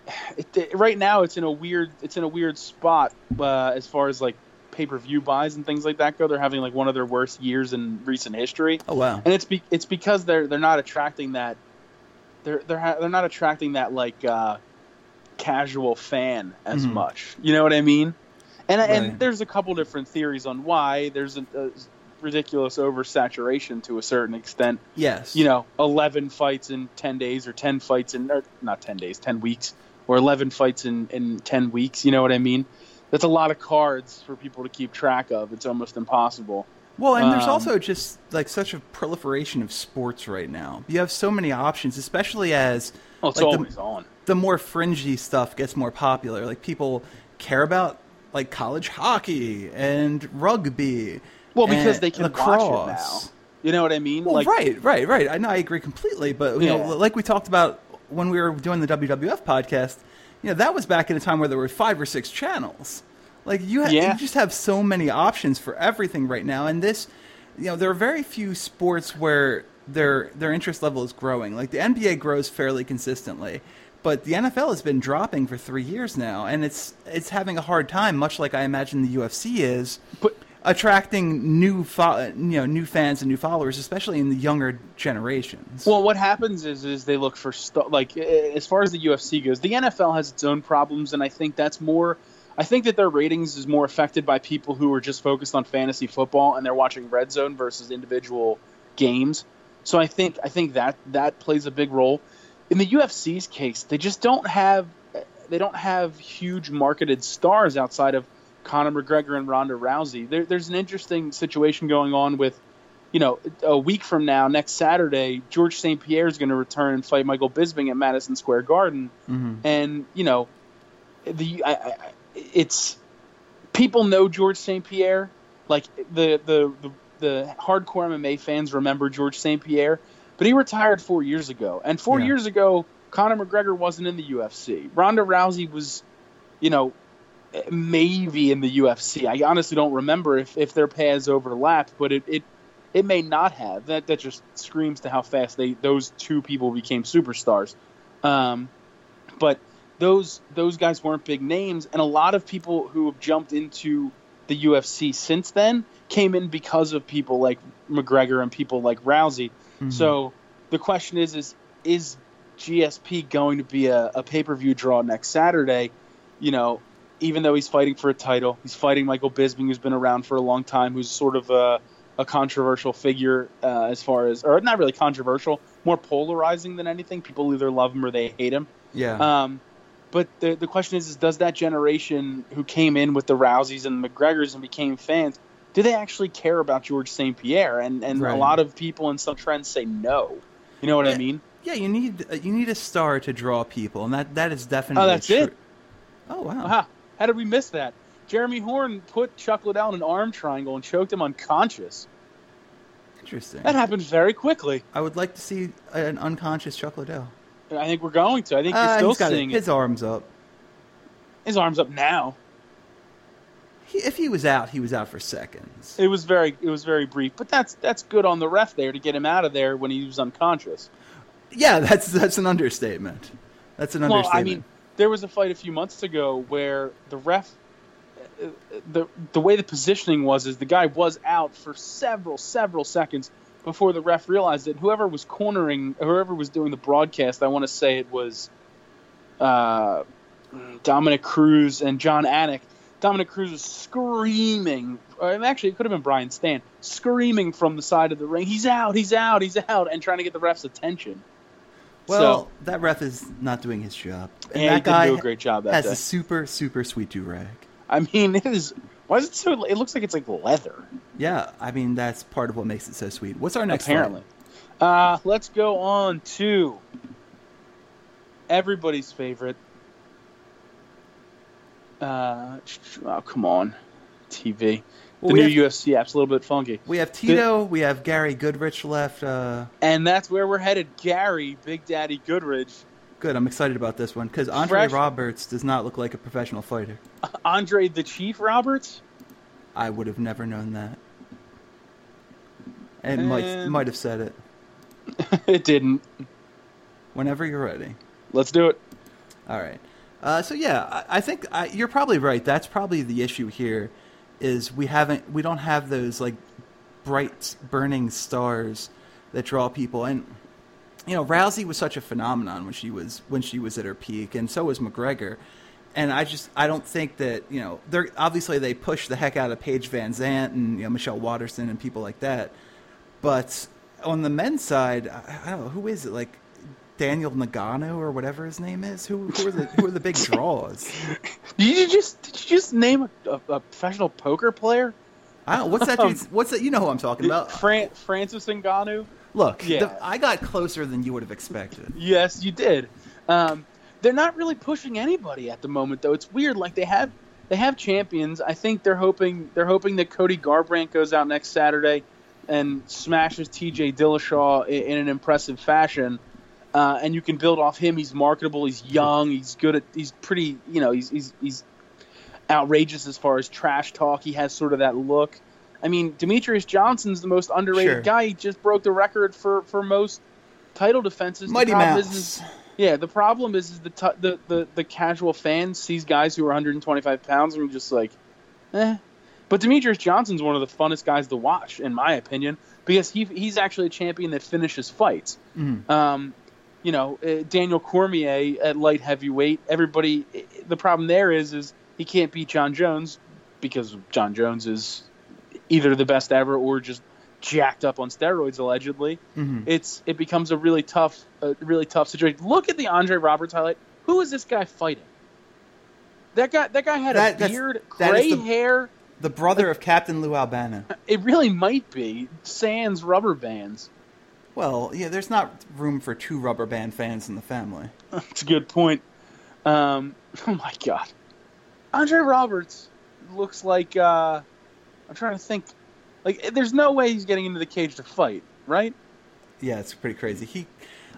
It- right now, it's in a weird it's in a weird spot uh, as far as like pay per view buys and things like that go. They're having like one of their worst years in recent history, Oh wow. and it's be, it's because they're they're not attracting that they're they're ha- they're not attracting that like uh, casual fan as Mhm. much. You know what I mean? And Right. and there's a couple different theories on why. There's a, a ridiculous oversaturation to a certain extent Yes. you know, 11 fights in 10 days or 10 fights in, or not 10 days, 10 weeks, or 11 fights in, in 10 weeks. You know what I mean? That's a lot of cards for people to keep track of. It's almost impossible. Well, and there's Um, also just like such a proliferation of sports right now. You have so many options, especially as Well, it's like, the- on. the more fringy stuff gets more popular. Like people care about like college hockey and rugby. Well, because they can lacrosse. watch it now. You know what I mean? Well, like, right, right, right. I know I agree completely, but you Yeah. know, like we talked about when we were doing the WWF podcast, you know, that was back in a time where there were five or six channels. Like you, ha- Yeah. you just have so many options for everything right now, and this, you know, there are very few sports where their their interest level is growing. Like the NBA grows fairly consistently, but the NFL has been dropping for three years now, and it's it's having a hard time, much like I imagine the UFC is But attracting new fo- you know new fans and new followers, especially in the younger generations. Well, what happens is is they look for stuff like as far as the UFC goes, the NFL has its own problems, and I think that's more. I think that their ratings is more affected by people who are just focused on fantasy football and they're watching red zone versus individual games. So I think I think that that plays a big role. In the UFC's case, they just don't have they don't have huge marketed stars outside of Conor McGregor and Ronda Rousey. There, there's an interesting situation going on with you know, a week from now, next Saturday, George St. Pierre is going to return and fight Michael Bisping at Madison Square Garden, Mhm. and you know, the I, I, it's people know George St. Pierre, like the, the the the hardcore MMA fans remember George St. Pierre, but he retired four years ago, and four Yeah. years ago, Conor McGregor wasn't in the UFC. Ronda Rousey was, you know, maybe in the UFC. I honestly don't remember if, if their paths overlapped, but it, it it may not have. That that just screams to how fast they those two people became superstars. Um, but those those guys weren't big names, and a lot of people who have jumped into the UFC since then came in because of people like McGregor and people like Rousey. Mhm. So the question is is is GSP going to be a, a pay per view draw next Saturday? You know, even though he's fighting for a title, he's fighting Michael Bisping, who's been around for a long time, who's sort of a, a controversial figure uh, as far as, or not really controversial, more polarizing than anything. People either love him or they hate him. yeah, Um, But the the question is, is does that generation who came in with the Rouseys and the McGregors and became fans, do they actually care about George St. Pierre? And and Right. a lot of people in some trends say no. You know what I mean? Yeah, you need you need a star to draw people, and that that is definitely. Oh, that's true. it? Oh wow. Aha. How did we miss that? Jeremy Horn put Chuck Liddell in an arm triangle and choked him unconscious. Interesting. That happened very quickly. I would like to see an unconscious Chuck Liddell. I think we're going to. I think you're Uh, still he's got seeing his it. arms up. His arms up now. He, if he was out, he was out for seconds. It was very it was very brief, but that's that's good on the ref there to get him out of there when he was unconscious. Yeah, that's that's an understatement. That's an Well, understatement. I mean, there was a fight a few months ago where the ref, the the way the positioning was is the guy was out for several several seconds before the ref realized it. Whoever was cornering, whoever was doing the broadcast, I want to say it was uh, Dominick Cruz and Jon Anik. Dominick Cruz was screaming. Actually, it could have been Brian Stann screaming from the side of the ring. He's out. He's out. He's out, and trying to get the ref's attention. Well, so- that ref is not doing his job. And Yeah, that guy do a great job that has day. a super super sweet do rag. I mean, it is. Why is it so? It looks like it's like leather. Yeah, I mean that's part of what makes it so sweet. What's our next? apparently. Uh, let's go on to everybody's favorite. Uh, oh, come on, TV. The Well, we new have- UFC app's a little bit funky, We have Tito. we have Gary Goodridge left. Uh, and that's where we're headed. Gary, Big Daddy Goodridge. good. I'm excited about this one because Andre Fresh- Roberts does not look like a professional fighter. Andre the Chief Roberts. I would have never known that. And might might have said it. it didn't. Whenever you're ready. Let's do it. All right. Uh, so yeah, I, I think I, you're probably right. That's probably the issue here, is we haven't, we don't have those like bright burning stars that draw people. And you know, Rousey was such a phenomenon when she was when she was at her peak, and so was McGregor. And I just I don't think that you know they're obviously they push the heck out of Paige Van Zant and you know Michelle Waterson and people like that, but on the men's side, I, I don't know who is it like Daniel Nagano or whatever his name is. Who who are the who are the big draws? Did you just did you just name a, a, a professional poker player? I don't. What's that? Dude's, what's that? You know who I'm talking about. Fran- Francis Ngannou. Look, Yeah. the, I got closer than you would have expected. Yes, you did. Um, they're not really pushing anybody at the moment, though. It's weird. Like they have they have champions. I think they're hoping they're hoping that Cody Garbrandt goes out next Saturday and smashes T.J. Dillashaw in, in an impressive fashion. Uh, and you can build off him. He's marketable. He's young. He's good at. He's pretty. You know. He's he's he's outrageous as far as trash talk. He has sort of that look. I mean, Demetrious Johnson's the most underrated Sure. guy. He just broke the record for for most title defenses. Mighty Mouse. is- yeah, the problem is, is the, t- the the the casual fan sees guys who are 125 pounds and just like, eh. But Demetrious Johnson's one of the funnest guys to watch, in my opinion, because he he's actually a champion that finishes fights. Mhm. Um, you know, uh, Daniel Cormier at light heavyweight. Everybody, the problem there is, is he can't beat Jon Jones because Jon Jones is either the best ever or just jacked up on steroids allegedly Mhm. it's it becomes a really tough a really tough situation. Look at the Andre Roberts highlight. Who is this guy fighting? That guy that guy had That- a beard, gray the- hair. The brother of Captain Lou Albano. It really might be sans rubber bands. Well, yeah, there's not room for two rubber band fans in the family. That's a good point. Um, oh my god, Andre Roberts looks like uh, I'm trying to think. Like, there's no way he's getting into the cage to fight, right? Yeah, it's pretty crazy. He,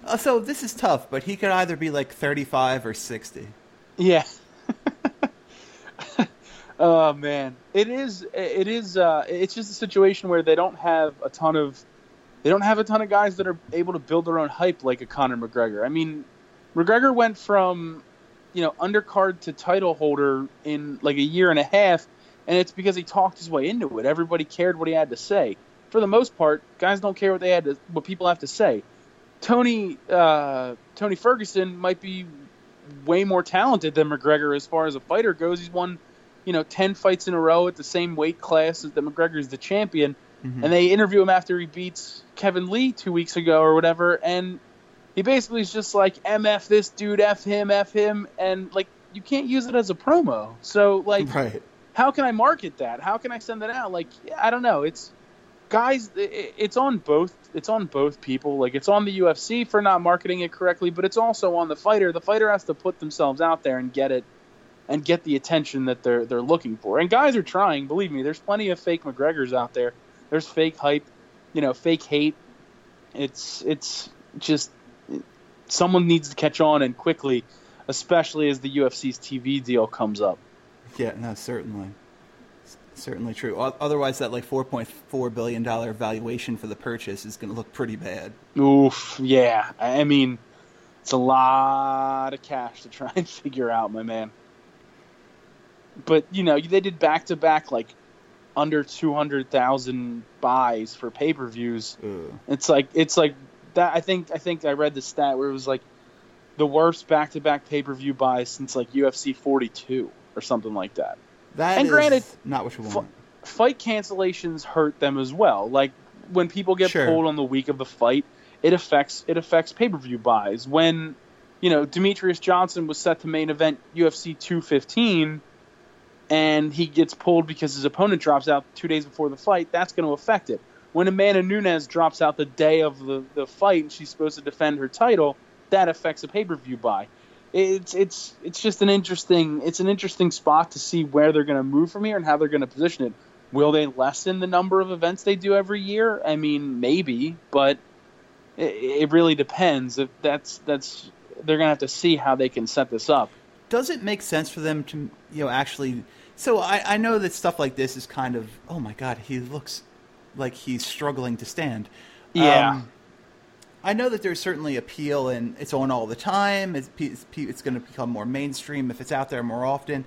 uh, so this is tough, but he could either be like 35 or 60. Yeah. oh man, it is. It is. Uh, it's just a situation where they don't have a ton of, they don't have a ton of guys that are able to build their own hype like a Conor McGregor. I mean, McGregor went from, you know, undercard to title holder in like a year and a half, and it's because he talked his way into it. Everybody cared what he had to say. For the most part, guys don't care what they had to, what people have to say. Tony uh, Tony Ferguson might be way more talented than McGregor as far as a fighter goes. He's won, you know, ten fights in a row at the same weight class as that McGregor's the champion. Mhm. And they interview him after he beats Kevin Lee two weeks ago or whatever, and He basically is just like MF this dude, F him, F him, and like you can't use it as a promo. So like, Right. how can I market that? How can I send that out? Like, I don't know. It's guys, it's on both. It's on both people. Like, it's on the UFC for not marketing it correctly, but it's also on the fighter. The fighter has to put themselves out there and get it, and get the attention that they're they're looking for. And guys are trying. Believe me, there's plenty of fake McGregors out there. There's fake hype, you know, fake hate. It's it's just someone needs to catch on and quickly, especially as the UFC's TV deal comes up. Yeah, no, certainly. Certainly true. Otherwise, that like 4.4 billion dollar valuation for the purchase is going to look pretty bad. Oof, yeah. I I mean, it's a lot of cash to try and figure out, my man. But you know, they did back to back like under two hundred thousand buys for pay per views. Ugh. It's like it's like that. I think I think I read the stat where it was like the worst back to back pay per view buys since like UFC forty two or something like that. That And is granted, not what you want. fight cancellations hurt them as well. Like when people get Sure. pulled on the week of the fight, it affects it affects pay per view buys. When you know Demetrious Johnson was set to main event UFC 215, and he gets pulled because his opponent drops out two days before the fight, that's going to affect it. When Amanda Nunes drops out the day of the, the fight and she's supposed to defend her title, that affects a pay per view buy. It's it's it's just an interesting it's an interesting spot to see where they're going to move from here and how they're going to position it. Will they lessen the number of events they do every year? I mean, maybe, but it, it really depends. If that's that's they're going to have to see how they can set this up. Does it make sense for them to, you know, actually? So I, I know that stuff like this is kind of, oh my god, he looks like he's struggling to stand. Yeah. Um, I know that there's certainly appeal and it's on all the time. It's, it's, it's going to become more mainstream if it's out there more often.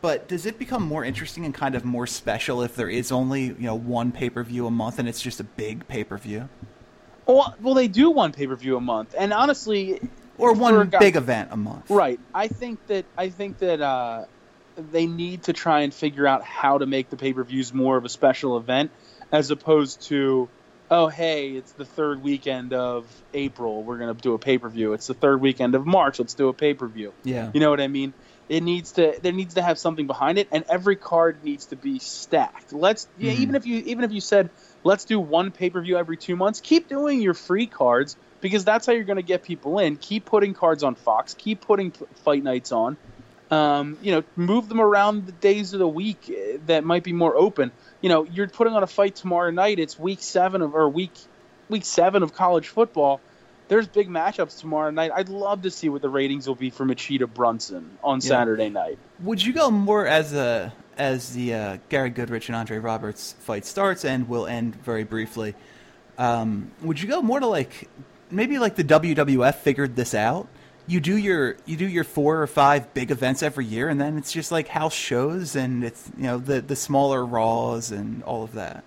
But does it become more interesting and kind of more special if there is only you know one pay per view a month and it's just a big pay per view, Well, well, they do one pay per view a month, and honestly, or one guy- big event a month? Right. I think that I think that uh, they need to try and figure out how to make the pay per views more of a special event, as opposed to, oh hey, it's the third weekend of April, we're gonna do a pay per view. It's the third weekend of March, let's do a pay per view. Yeah. You know what I mean? It needs to there needs to have something behind it, and every card needs to be stacked. Let's yeah, Mhm. even if you even if you said let's do one pay per view every two months, keep doing your free cards because that's how you're going to get people in. Keep putting cards on Fox. Keep putting fight nights on. Um, you know, move them around the days of the week eh, that might be more open. You know, you're putting on a fight tomorrow night. It's week seven of or week week seven of college football. There's big matchups tomorrow night. I'd love to see what the ratings will be for Machida Brunson on Yeah. Saturday night. Would you go more as a as the uh, Gary Goodridge and Andre Roberts fight starts and will end very briefly? Um, would you go more to like maybe like the WWF figured this out? You do your you do your four or five big events every year, and then it's just like house shows, and it's you know the the smaller Raws and all of that.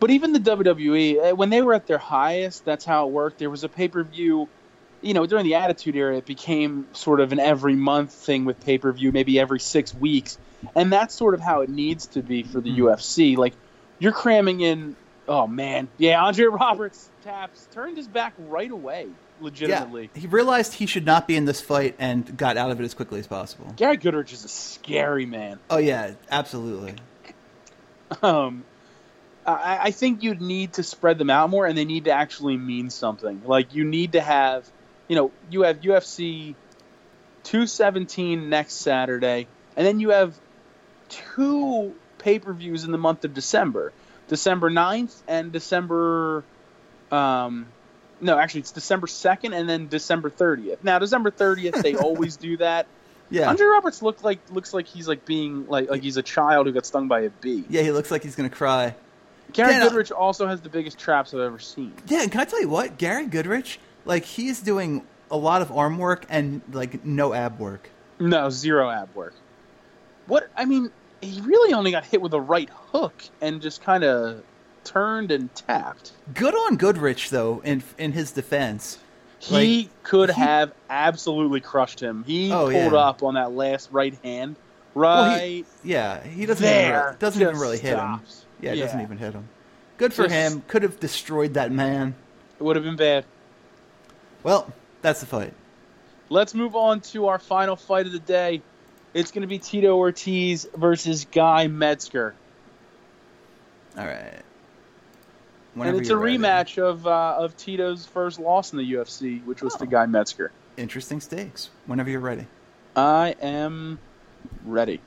But even the WWE, eh, when they were at their highest, that's how it worked. There was a pay per view, you know, during the Attitude Era, it became sort of an every month thing with pay per view, maybe every six weeks. And that's sort of how it needs to be for the Mhm. UFC. Like, you're cramming in, oh man, yeah, Andre Roberts taps, turned his back right away, legitimately. Yeah, he realized he should not be in this fight and got out of it as quickly as possible. Gary Goodridge is a scary man. Oh yeah, absolutely. um, I, I think you'd need to spread them out more, and they need to actually mean something. Like you need to have, you know, you have UFC 217 next Saturday, and then you have two pay per views in the month of December, December 9th and December. Um, no, actually, it's December 2nd and then December 30th. Now, December 30th, they always do that. Yeah, Andre Roberts look like looks like he's like being like like he's a child who got stung by a bee. yeah, he looks like he's gonna cry. Gary Yeah, no- Goodridge also has the biggest traps I've ever seen. Yeah, and can I tell you what? Gary Goodridge, like he's doing a lot of arm work and like no ab work. No, zero ab work. What I mean, he really only got hit with a right hook and just kind of turned and tapped. Good on Goodridge though, in in his defense. He Like, could he- have absolutely crushed him. He Oh, pulled yeah. up on that last right hand. Well, Right he- Yeah, he doesn't even there. really, doesn't even really hit him. stops. Yeah, it doesn't even hit him. Good for Just- him. Could have destroyed that man. It would have been bad. Well, That's the fight. Let's move on to our final fight of the day. It's going to be Tito Ortiz versus Guy Mezger. All right. And it's a ready. rematch of uh, of Tito's first loss in the UFC, which was Oh. to Guy Mezger. Interesting stakes. Whenever you're ready. I am ready.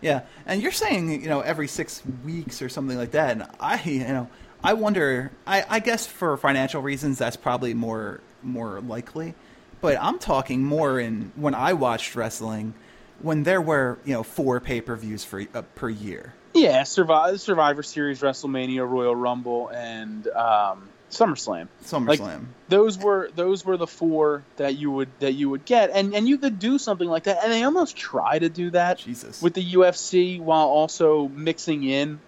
Yeah, and you're saying you know every six weeks or something like that, and I you know I wonder. I, I guess for financial reasons that's probably more more likely, but I'm talking more in when I watched wrestling when there were you know four pay per views for uh, per year. Yeah, Survivor, Survivor Series, WrestleMania, Royal Rumble, and um, SummerSlam. SummerSlam. Those were those were the four that you would that you would get, and and you could do something like that. And they almost try to do that Jesus. with the UFC while also mixing in,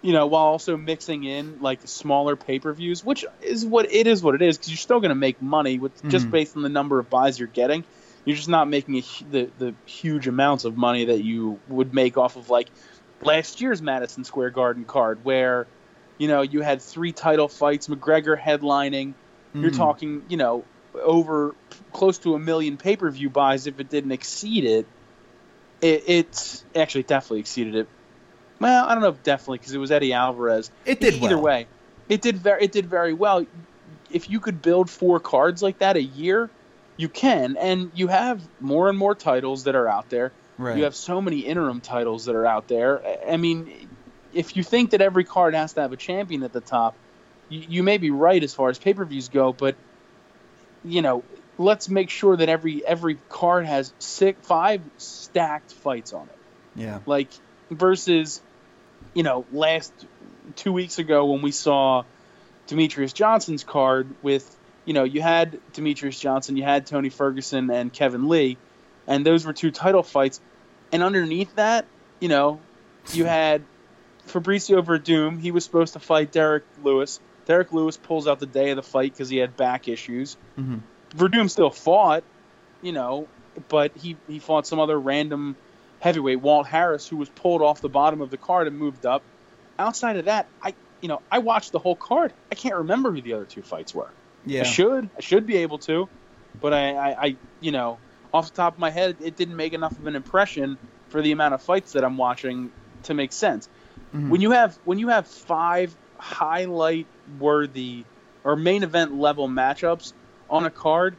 you know, while also mixing in like smaller pay per views, which is what it is what it is because you're still going to make money with just Mhm. based on the number of buys you're getting. You're just not making a, the the huge amounts of money that you would make off of like last year's Madison Square Garden card, where you know you had three title fights, McGregor headlining. You're Mhm. talking, you know, over close to a million pay per view buys if it didn't exceed it. It it's actually definitely exceeded it. Well, I don't know if definitely because it was Eddie Alvarez. It did Either well. way, it did very it did very well. If you could build four cards like that a year, you can, and you have more and more titles that are out there. Right. You have so many interim titles that are out there. I- mean, if you think that every card has to have a champion at the top, you, you may be right as far as pay per views go, but you know, let's make sure that every every card has six, five stacked fights on it. yeah. Like versus, you know, last two weeks ago when we saw Demetrious Johnson's card with, you know, you had Demetrious Johnson, you had Tony Ferguson and Kevin Lee, and those were two title fights. And underneath that, you know, you had Fabricio Werdum. He was supposed to fight Derrick Lewis. Derrick Lewis pulls out the day of the fight because he had back issues. hmm Werdum still fought, you know, but he, he fought some other random heavyweight, Walt Harris, who was pulled off the bottom of the card and moved up. Outside of that, I you know I watched the whole card. I can't remember who the other two fights were. Yeah. I should I should be able to, but I, I, I you know off the top of my head, it didn't make enough of an impression for the amount of fights that I'm watching to make sense. Mhm. When you have when you have five highlight worthy or main event level matchups on a card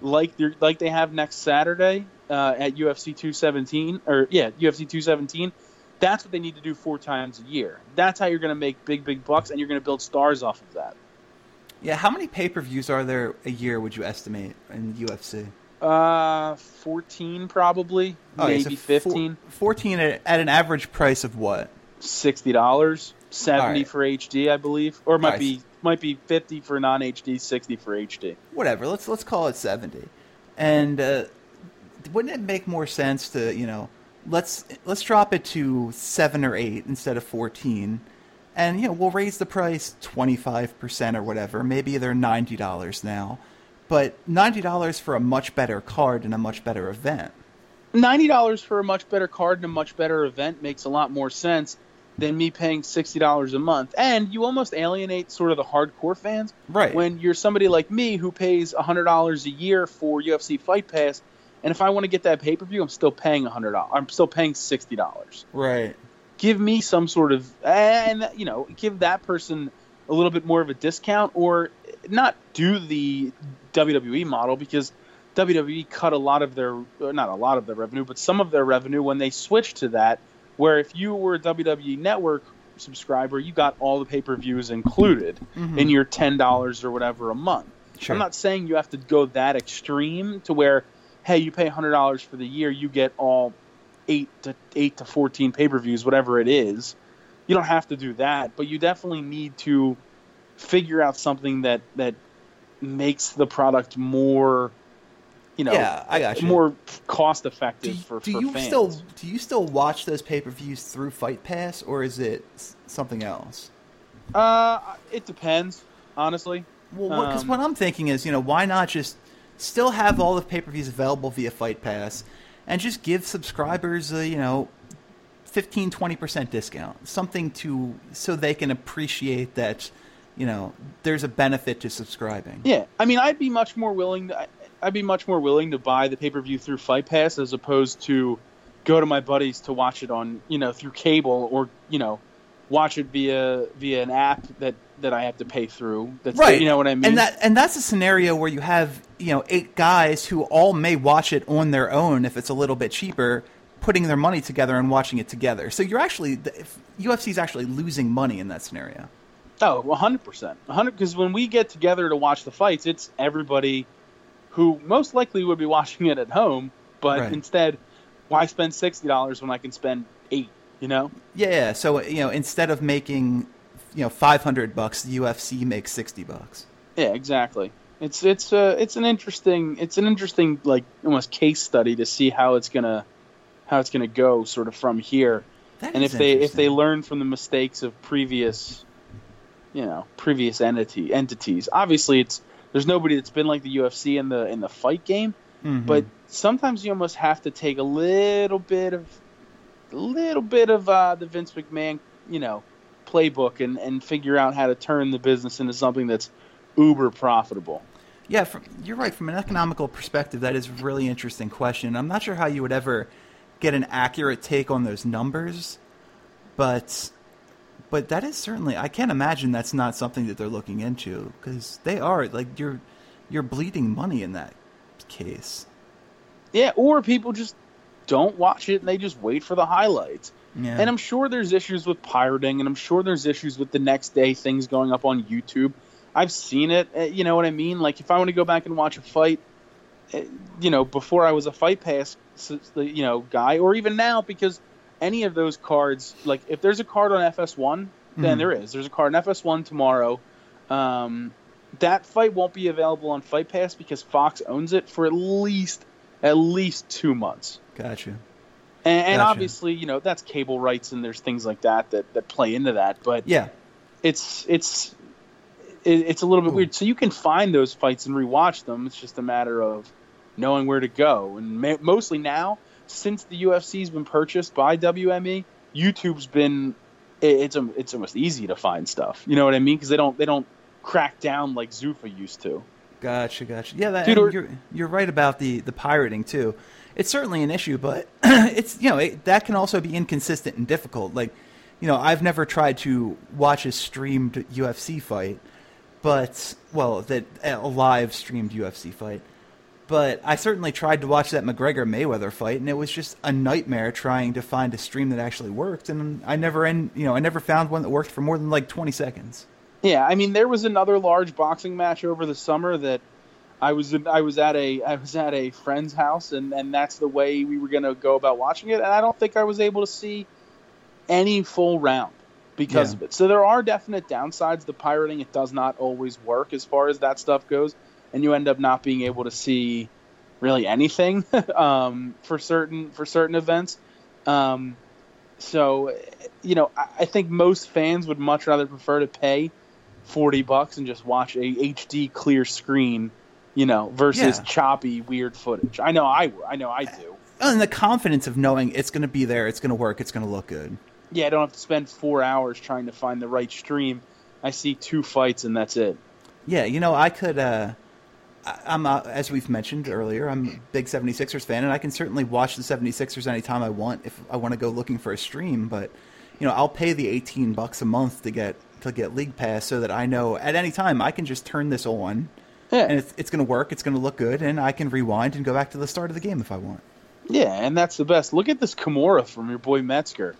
like they're- like they have next Saturday uh, at UFC 217 or yeah UFC 217 that's what they need to do four times a year that's how you're going to make big big bucks and you're going to build stars off of that Yeah. How many pay per views are there a year? Would you estimate in UFC? Uh 14 probably Oh, yeah, maybe so four- 15 Fourteen at, at an average price of what? 60 dollars 70 All right. for HD I believe or might be might be 50 for non HD 60 for HD whatever. Let's let's call it seventy. And uh, wouldn't it make more sense to you know let's let's drop it to seven or eight instead of fourteen, and you know we'll raise the price twenty five percent or whatever. Maybe they're ninety dollars now, but ninety dollars for a much better card and a much better event. ninety dollars for a much better card and a much better event makes a lot more sense than me paying sixty dollars a month. And you almost alienate sort of the hardcore fans Right. when you're somebody like me who pays hundred dollars a year for UFC Fight Pass. And if I want to get that pay per view, I'm still paying hundred dollars. I'm still paying sixty dollars. Right. Give me some sort of and you know give that person a little bit more of a discount, or not do the WWE model because WWE cut a lot of their uh, not a lot of their revenue, but some of their revenue when they switched to that. Where if you were a WWE Network subscriber, you got all the pay per views included Mhm. in your ten dollars or whatever a month. Sure. I'm not saying you have to go that extreme to where, hey, you pay hundred dollars for the year, you get all eight to eight to fourteen pay per views, whatever it is. You don't have to do that, but you definitely need to figure out something that that makes the product more, you know, Yeah, I got you. more cost do, effective for, do for you fans. still do you still watch those pay per views through Fight Pass or is it something else? Uh, it depends, honestly. Well, because Um, what I'm thinking is, you know, why not just still have all the pay per views available via Fight Pass and just give subscribers a, you know, 15 20% discount, something to so they can appreciate that you know, there's a benefit to subscribing. Yeah, I mean, I'd be much more willing. To, I'd be much more willing to buy the pay per view through Fight Pass as opposed to go to my buddies to watch it on you know through cable or you know watch it via via an app that that I have to pay through. That's right. You know what I mean? And that and that's a scenario where you have you know eight guys who all may watch it on their own if it's a little bit cheaper, putting their money together and watching it together. So you're actually UFC is actually losing money in that scenario. Oh, 100%. 100 because when we get together to watch the fights, it's everybody who most likely would be watching it at home, but Right. instead, why spend $60 when I can spend 8, you know? Yeah, yeah. So you know, instead of making you know 500 bucks, the UFC makes 60 bucks. Yeah, exactly. It's it's uh it's an interesting it's an interesting like almost case study to see how it's going to how it's going to go sort of from here. That and if they if they learn from the mistakes of previous you know previous entity entities obviously it's there's nobody that's been like the UFC in the in the fight game Mhm. but sometimes you almost have to take a little bit of a little bit of uh, the Vince McMahon you know playbook and and figure out how to turn the business into something that's uber profitable Yeah, from, you're right. From an economical perspective, that is a really interesting question. I'm not sure how you would ever get an accurate take on those numbers, but but that is certainly. I can't imagine that's not something that they're looking into because they are like you're you're bleeding money in that case. yeah or people just don't watch it and they just wait for the highlights Yeah, And I'm sure there's issues with pirating, and I'm sure there's issues with the next day things going up on YouTube. I've seen it. uh, You know what I mean? Like if I want to go back and watch a fight, uh, you know, before I was a Fight Pass, you know, guy, or even now, because any of those cards, like if there's a card on FS1, then Mhm. there is. There's a card on FS1 tomorrow. Um, that fight won't be available on Fight Pass because Fox owns it for at least at least two months. gotcha. And, and Gotcha. obviously, you know, that's cable rights, and there's things like that that, that play into that. But Yeah, it's it's it, it's a little bit Ooh. weird. So you can find those fights and rewatch them. It's just a matter of knowing where to go. And ma- mostly now, since the UFC's been purchased by WME, YouTube's been it's it's almost easy to find stuff. You know what I mean? Because they don't they don't crack down like Zuffa used to. Gotcha, gotcha. Yeah, that, Dude, or- you're you're right about the the pirating too. It's certainly an issue, but it's you know it, that can also be inconsistent and difficult. Like, you know, I've never tried to watch a streamed UFC fight, but well, that a live streamed UFC fight. But I certainly tried to watch that McGregor Mayweather fight, and it was just a nightmare trying to find a stream that actually worked. And I never, end, you know, I never found one that worked for more than like twenty seconds. Yeah, I mean, there was another large boxing match over the summer that I was I was at a I was at a friend's house, and and that's the way we were gonna go about watching it. And I don't think I was able to see any full round because Yeah. of it. So there are definite downsides to pirating. It does not always work as far as that stuff goes, and you end up not being able to see really anything um, for certain for certain events. Um, so, you know, I, I think most fans would much rather prefer to pay forty bucks and just watch a HD clear screen, you know, versus Yeah. choppy weird footage. I know I. I know I do. And the confidence of knowing it's going to be there, it's going to work, it's going to look good. Yeah, I don't have to spend four hours trying to find the right stream. I see two fights and that's it. Yeah, you know, I could. Uh, I'm uh, as we've mentioned earlier. I'm a big 76ers fan, and I can certainly watch the 76ers anytime I want if I want to go looking for a stream. But you know, I'll pay the 18 bucks a month to get to get League Pass so that I know at any time I can just turn this on, Yeah, and it's it's going to work. It's going to look good, and I can rewind and go back to the start of the game if I want. yeah, and that's the best. Look at this Kimura from your boy Mezger.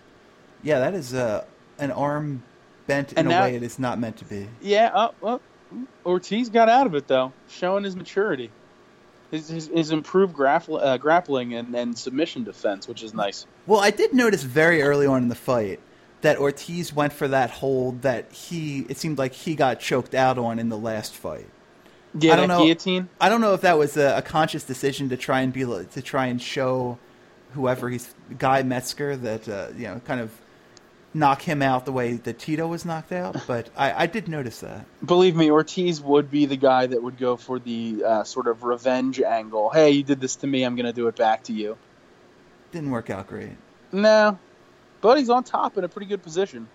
Yeah, that is uh, an arm bent in And a way it is not meant to be. Yeah, uh, well, Ortiz got out of it though, showing his maturity, his his, his improved grappl- uh, grappling and, and submission defense, which is nice. Well, I did notice very early on in the fight that Ortiz went for that hold that he it seemed like he got choked out on in the last fight. Yeah, I don't know. guillotine. I don't know if that was a, a conscious decision to try and be to try and show whoever he's Guy Mezger that uh, you know kind of knock him out the way that Tito was knocked out. But I, I did notice that. Believe me, Ortiz would be the guy that would go for the uh, sort of revenge angle. Hey, you did this to me, I'm going to do it back to you. Didn't work out great. No, but he's on top in a pretty good position.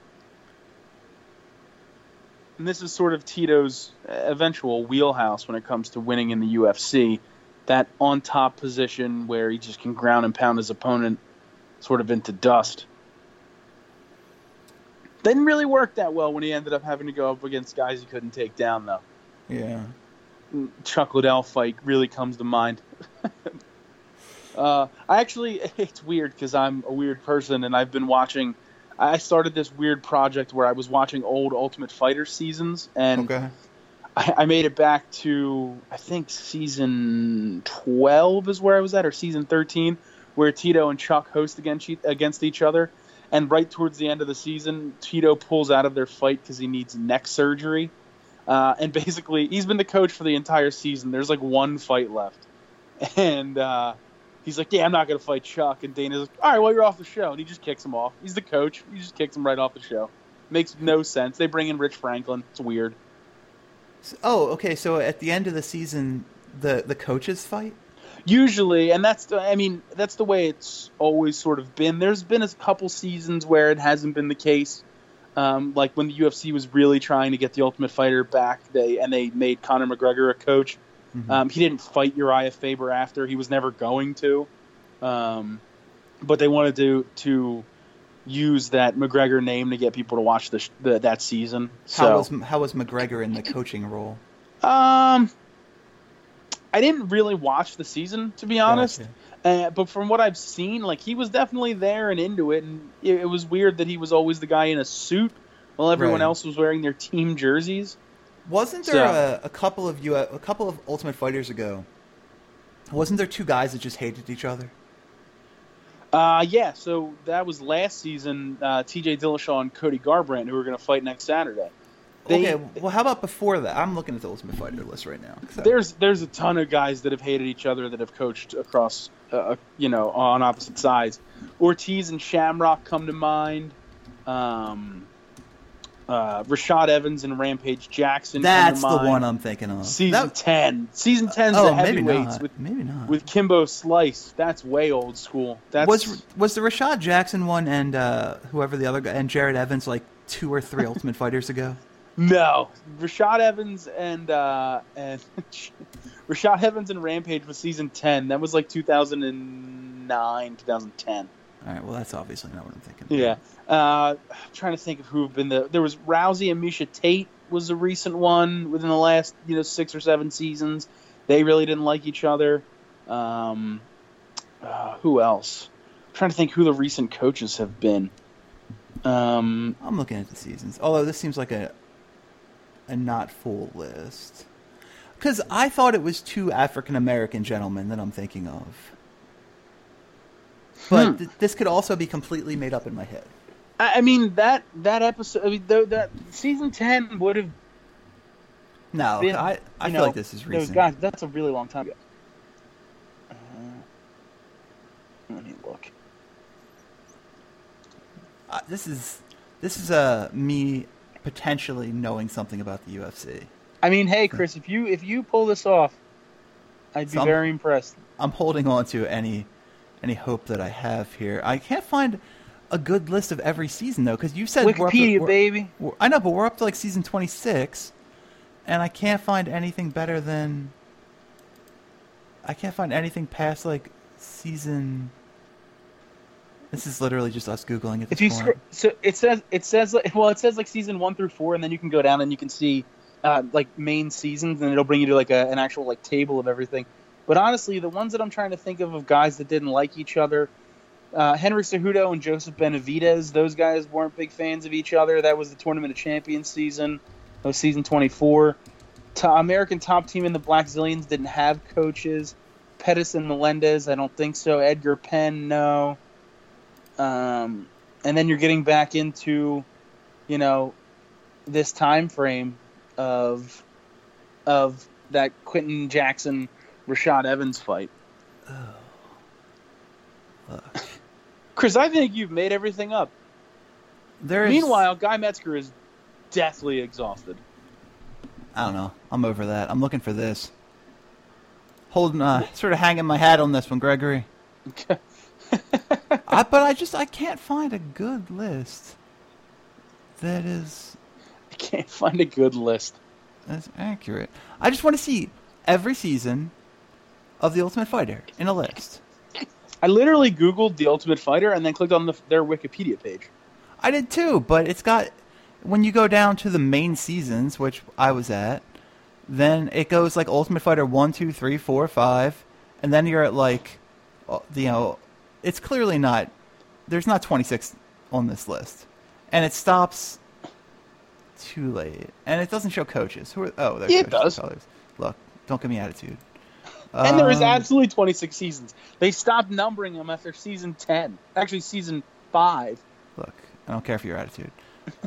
and this is sort of Tito's eventual wheelhouse when it comes to winning in the UFC. That on top position where he just can ground and pound his opponent sort of into dust. Didn't really work that well when he ended up having to go up against guys he couldn't take down, though. Yeah. Chuck Liddell fight really comes to mind. uh, I actually, it's weird because I'm a weird person and I've been watching. I started this weird project where I was watching old Ultimate Fighter seasons, and Okay. I, I made it back to I think season twelve is where I was at, or season thirteen, where Tito and Chuck host against against each other. And right towards the end of the season, Tito pulls out of their fight because he needs neck surgery. Uh, and basically, he's been the coach for the entire season. There's like one fight left, and uh, he's like, "Yeah, I'm not gonna fight Chuck." And Dana's like, "All right, well, you're off the show." And he just kicks him off. He's the coach. He just kicks him right off the show. Makes no sense. They bring in Rich Franklin. It's weird. Oh, okay. So at the end of the season, the the coaches fight. Usually, and that's the, I mean that's the way it's always sort of been. There's been a couple seasons where it hasn't been the case. Um, like when the UFC was really trying to get the Ultimate Fighter back, they and they made Conor McGregor a coach. Um, he didn't fight Urijah Faber after; he was never going to. Um, but they wanted to to use that McGregor name to get people to watch the, the that season. So How was how was McGregor in the coaching role? um, I didn't really watch the season to be honest. Gotcha. Uh, but from what I've seen, like he was definitely there and into it, and it, it was weird that he was always the guy in a suit while everyone Right. else was wearing their team jerseys. Wasn't there So- a, a couple of you a couple of Ultimate Fighters ago? Wasn't there two guys that just hated each other? Uh, yeah, so that was last season. Uh, T.J. Dillashaw and Cody Garbrandt, who were going to fight next Saturday. They- okay, well, how about before that? I'm looking at the Ultimate Fighter list right now. I- There's there's a ton of guys that have hated each other that have coached across, uh, you know, on opposite sides. Ortiz and Shamrock come to mind. Um, uh, Rashad Evans and Rampage Jackson. come to that's the one I'm thinking of. Season That- ten. Season ten's oh, the heavyweights with maybe not. with Kimbo Slice. That's way old school. That's was was the Rashad Jackson one and uh, whoever the other guy and Jared Evans like two or three Ultimate Fighters ago? No Rashad Evans and uh, and Rashad Evans and Rampage was season ten. That was like 2009, 2010. All right, well that's obviously not what I'm thinking. Yeah. Uh, I'm trying to think of who have been the. There was Rousey and Miesha Tate was a recent one within the last you know six or seven seasons. They really didn't like each other. Um, uh, who else? I'm trying to think who the recent coaches have been. Um, I'm looking at the seasons. Although this seems like a a not full list. Because I thought it was two African American gentlemen that I'm thinking of. But Hmm. th- this could also be completely made up in my head. I, I mean that that episode. I mean, th- that season ten would have No, been. I, I feel know, like this is recent. guys. That's a really long time ago. Uh, let me look. Uh, this is this is uh, me potentially knowing something about the UFC. I mean, hey, Chris, if you if you pull this off, I'd be Some- very impressed. I'm holding on to any any hope that I have here. I can't find a good list of every season though, because you said we're to- Wikipedia, we're- baby. I know, but we're up to like season 26, and I can't find anything better than. I can't find anything past like season. This is literally just us googling at this If you point. so it says it says like well it says like season one through four, and then you can go down and you can see uh, like main seasons, and it'll bring you to like a, an actual like table of everything. But honestly, the ones that I'm trying to think of of guys that didn't like each other, uh, Henry Cejudo and Joseph Benavidez, those guys weren't big fans of each other. That was the Tournament of Champions season. That was season 24. To American Top Team and the Blackzilians didn't have coaches. Pettis and Melendez, I don't think so. Edgar Penn, no. Um, and then you're getting back into, you know, this time frame of of that Quinton Jackson Rashad Evans fight. Look, Chris, I think you've made everything up. there is. Meanwhile, Guy Mezger is deathly exhausted. I don't know. I'm over that. I'm looking for this. Holding, uh, sort of hanging my hat on this one, Gregory. I, but I just I can't find a good list that is I can't find a good list. That's accurate. I just want to see every season of The Ultimate Fighter in a list. I literally Googled The Ultimate Fighter and then clicked on the, their Wikipedia page. I did too, but it's got when you go down to the main seasons, which I was at, then it goes like Ultimate Fighter one, two, three, four, five, and then you're at like, uh, you know, it's clearly not. There's not 26 on this list, and it stops too late, and it doesn't show coaches. Who are oh, there's Yeah, it does. colors. Look, don't give me attitude. And there is Um, absolutely 26 seasons. They stopped numbering them after season 10. Actually, season 5. Look, I don't care for your attitude.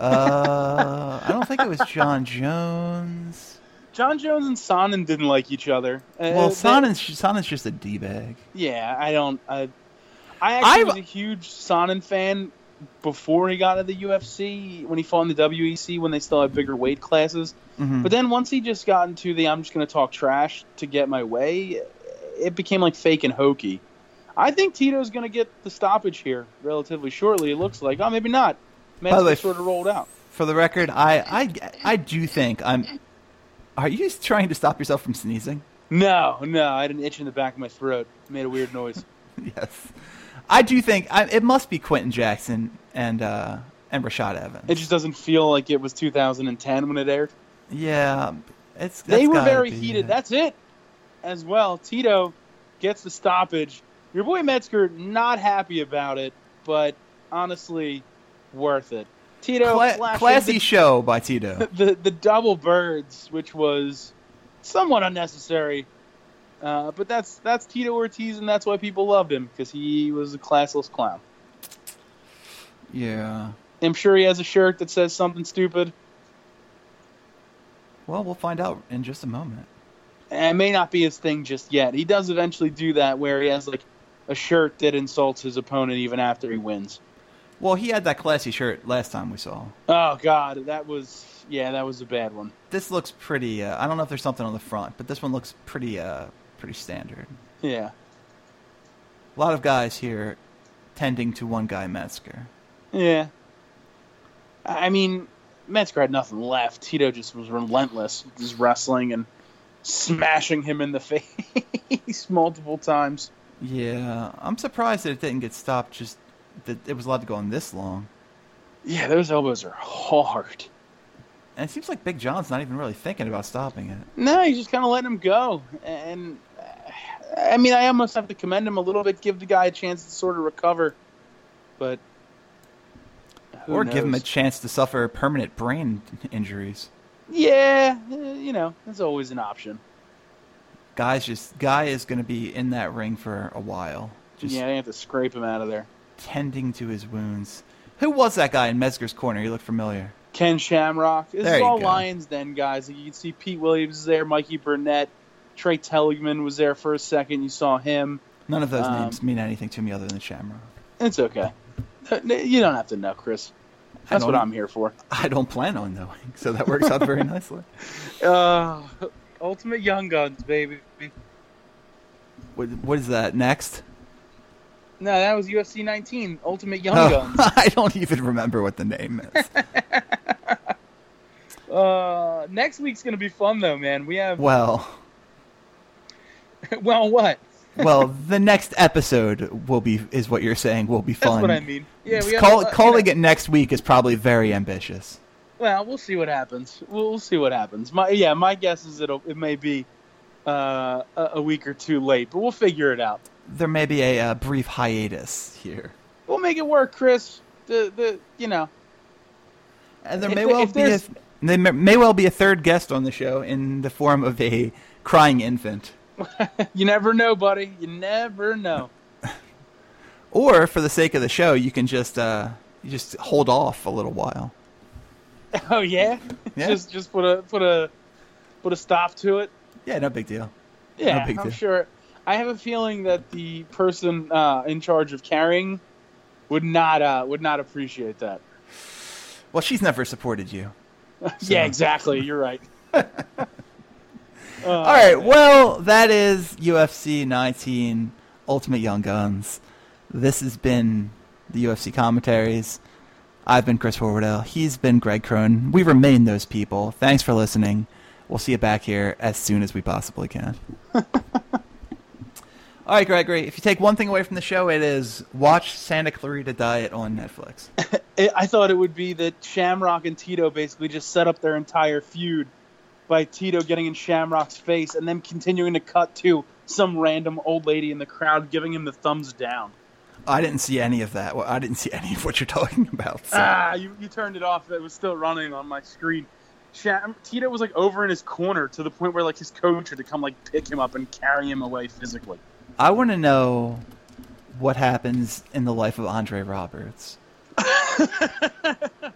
Uh, I don't think it was Jon Jones. Jon Jones and Sonnen didn't like each other. Uh, Well, they- Sonnen's Sonnen's just a d bag. Yeah, I don't. I actually I- was a huge Sonnen fan before he got into the UFC when he fought in the WEC when they still had bigger weight classes. Mhm. But then once he just got into the I'm just going to talk trash to get my way, it became like fake and hokey. I think Tito's going to get the stoppage here relatively shortly. It looks like. Oh, maybe not. Way, sort of rolled out. For the record, I, I I do think I'm. Are you trying to stop yourself from sneezing? No, no, I had an itch in the back of my throat. It made a weird noise. yes, I do think I, it must be Quinton Jackson and uh, and Rashad Evans. It just doesn't feel like it was 2010 when it aired. yeah, it's they were very be heated. it. That's it. As well, Tito gets the stoppage. Your boy Mezger not happy about it, but honestly, worth it. Tito Cla- classy the, show by Tito. the the double birds, which was somewhat unnecessary. Uh, but that's that's Tito Ortiz, and that's why people loved him because he was a classless clown. yeah. I'm sure he has a shirt that says something stupid. Well, we'll find out in just a moment. And it may not be his thing just yet. He does eventually do that where he has like a shirt that insults his opponent even after he wins. Well, he had that classy shirt last time we saw. Oh god, that was yeah, that was a bad one. This looks pretty. Uh, I don't know if there's something on the front, but this one looks pretty uh, pretty standard. Yeah. A lot of guys here tending to one guy Mezger. Yeah. I mean, Mezger had nothing left. Tito just was relentless, just wrestling and smashing him in the face multiple times. Yeah, I'm surprised that it didn't get stopped. Just that it was allowed to go on this long. Yeah, those elbows are hard. And it seems like Big John's not even really thinking about stopping it. No, he's just kind of letting him go. And uh, I mean, I almost have to commend him a little bit, give the guy a chance to sort of recover. But or give him a chance to suffer permanent brain injuries. yeah, uh, you know, that's always an option. Guys, just guy is going to be in that ring for a while, just yeah, they have to scrape him out of there. tending to his wounds. Who was that guy in Mezger's corner? He looked familiar. Ken Shamrock. This There is all go. Lions then, guys. You can see Pete Williams is there, Mikey Burnett, Tra Telligman was there for a second. You saw him. None of those Um, names mean anything to me other than Shamrock. It's okay. You don't have to know, Chris. That's what I'm here for. I don't plan on knowing, so that works out very nicely. Uh, Ultimate Young Guns, baby. What, what is that next? No, that was UFC 19, Ultimate Young Oh, Guns. I don't even remember what the name is. Uh, next week's gonna be fun though, man. We have well, well, what? well, the next episode will be is what you're saying will be fun. That's what I mean. Yeah, we have, Call, uh, you calling know- it next week is probably very ambitious. Well, we'll see what happens. We'll, we'll see what happens. My yeah, my guess is it'll it may be uh, a, a week or two late, but we'll figure it out. There may be a, uh brief hiatus here, We'll make it work, Chris. The the you know and there If may well if be a, there's- there may, well be a third guest on the show in the form of a crying infant, you never know, buddy. You never know. or for the sake of the show, you can just uh, you just hold off a little while. Oh yeah, Yeah. just just put a put a put a stop to it. Yeah, no big deal. Yeah, big I'm deal. sure. I have a feeling that the person uh, in charge of carrying would not uh, would not appreciate that. Well, she's never supported you. Yeah, exactly. You're right. Uh, All right. Well, that is UFC 19 Ultimate Young Guns. This has been the UFC commentaries. I've been Chris Horwoodell. He's been Greg Crone. We remain those people. Thanks for listening. We'll see you back here as soon as we possibly can. All right, Gregory. If you take one thing away from the show, it is watch Santa Clarita Diet on Netflix. It, I thought it would be that Shamrock and Tito basically just set up their entire feud by Tito getting in Shamrock's face and then continuing to cut to some random old lady in the crowd giving him the thumbs down. I didn't see any of that. Well, I didn't see any of what you're talking about. so- Ah, you, you turned it off. It was still running on my screen. Sham, Tito was like over in his corner to the point where like his coach had to come like pick him up and carry him away physically. I want to know what happens in the life of Andre Roberts.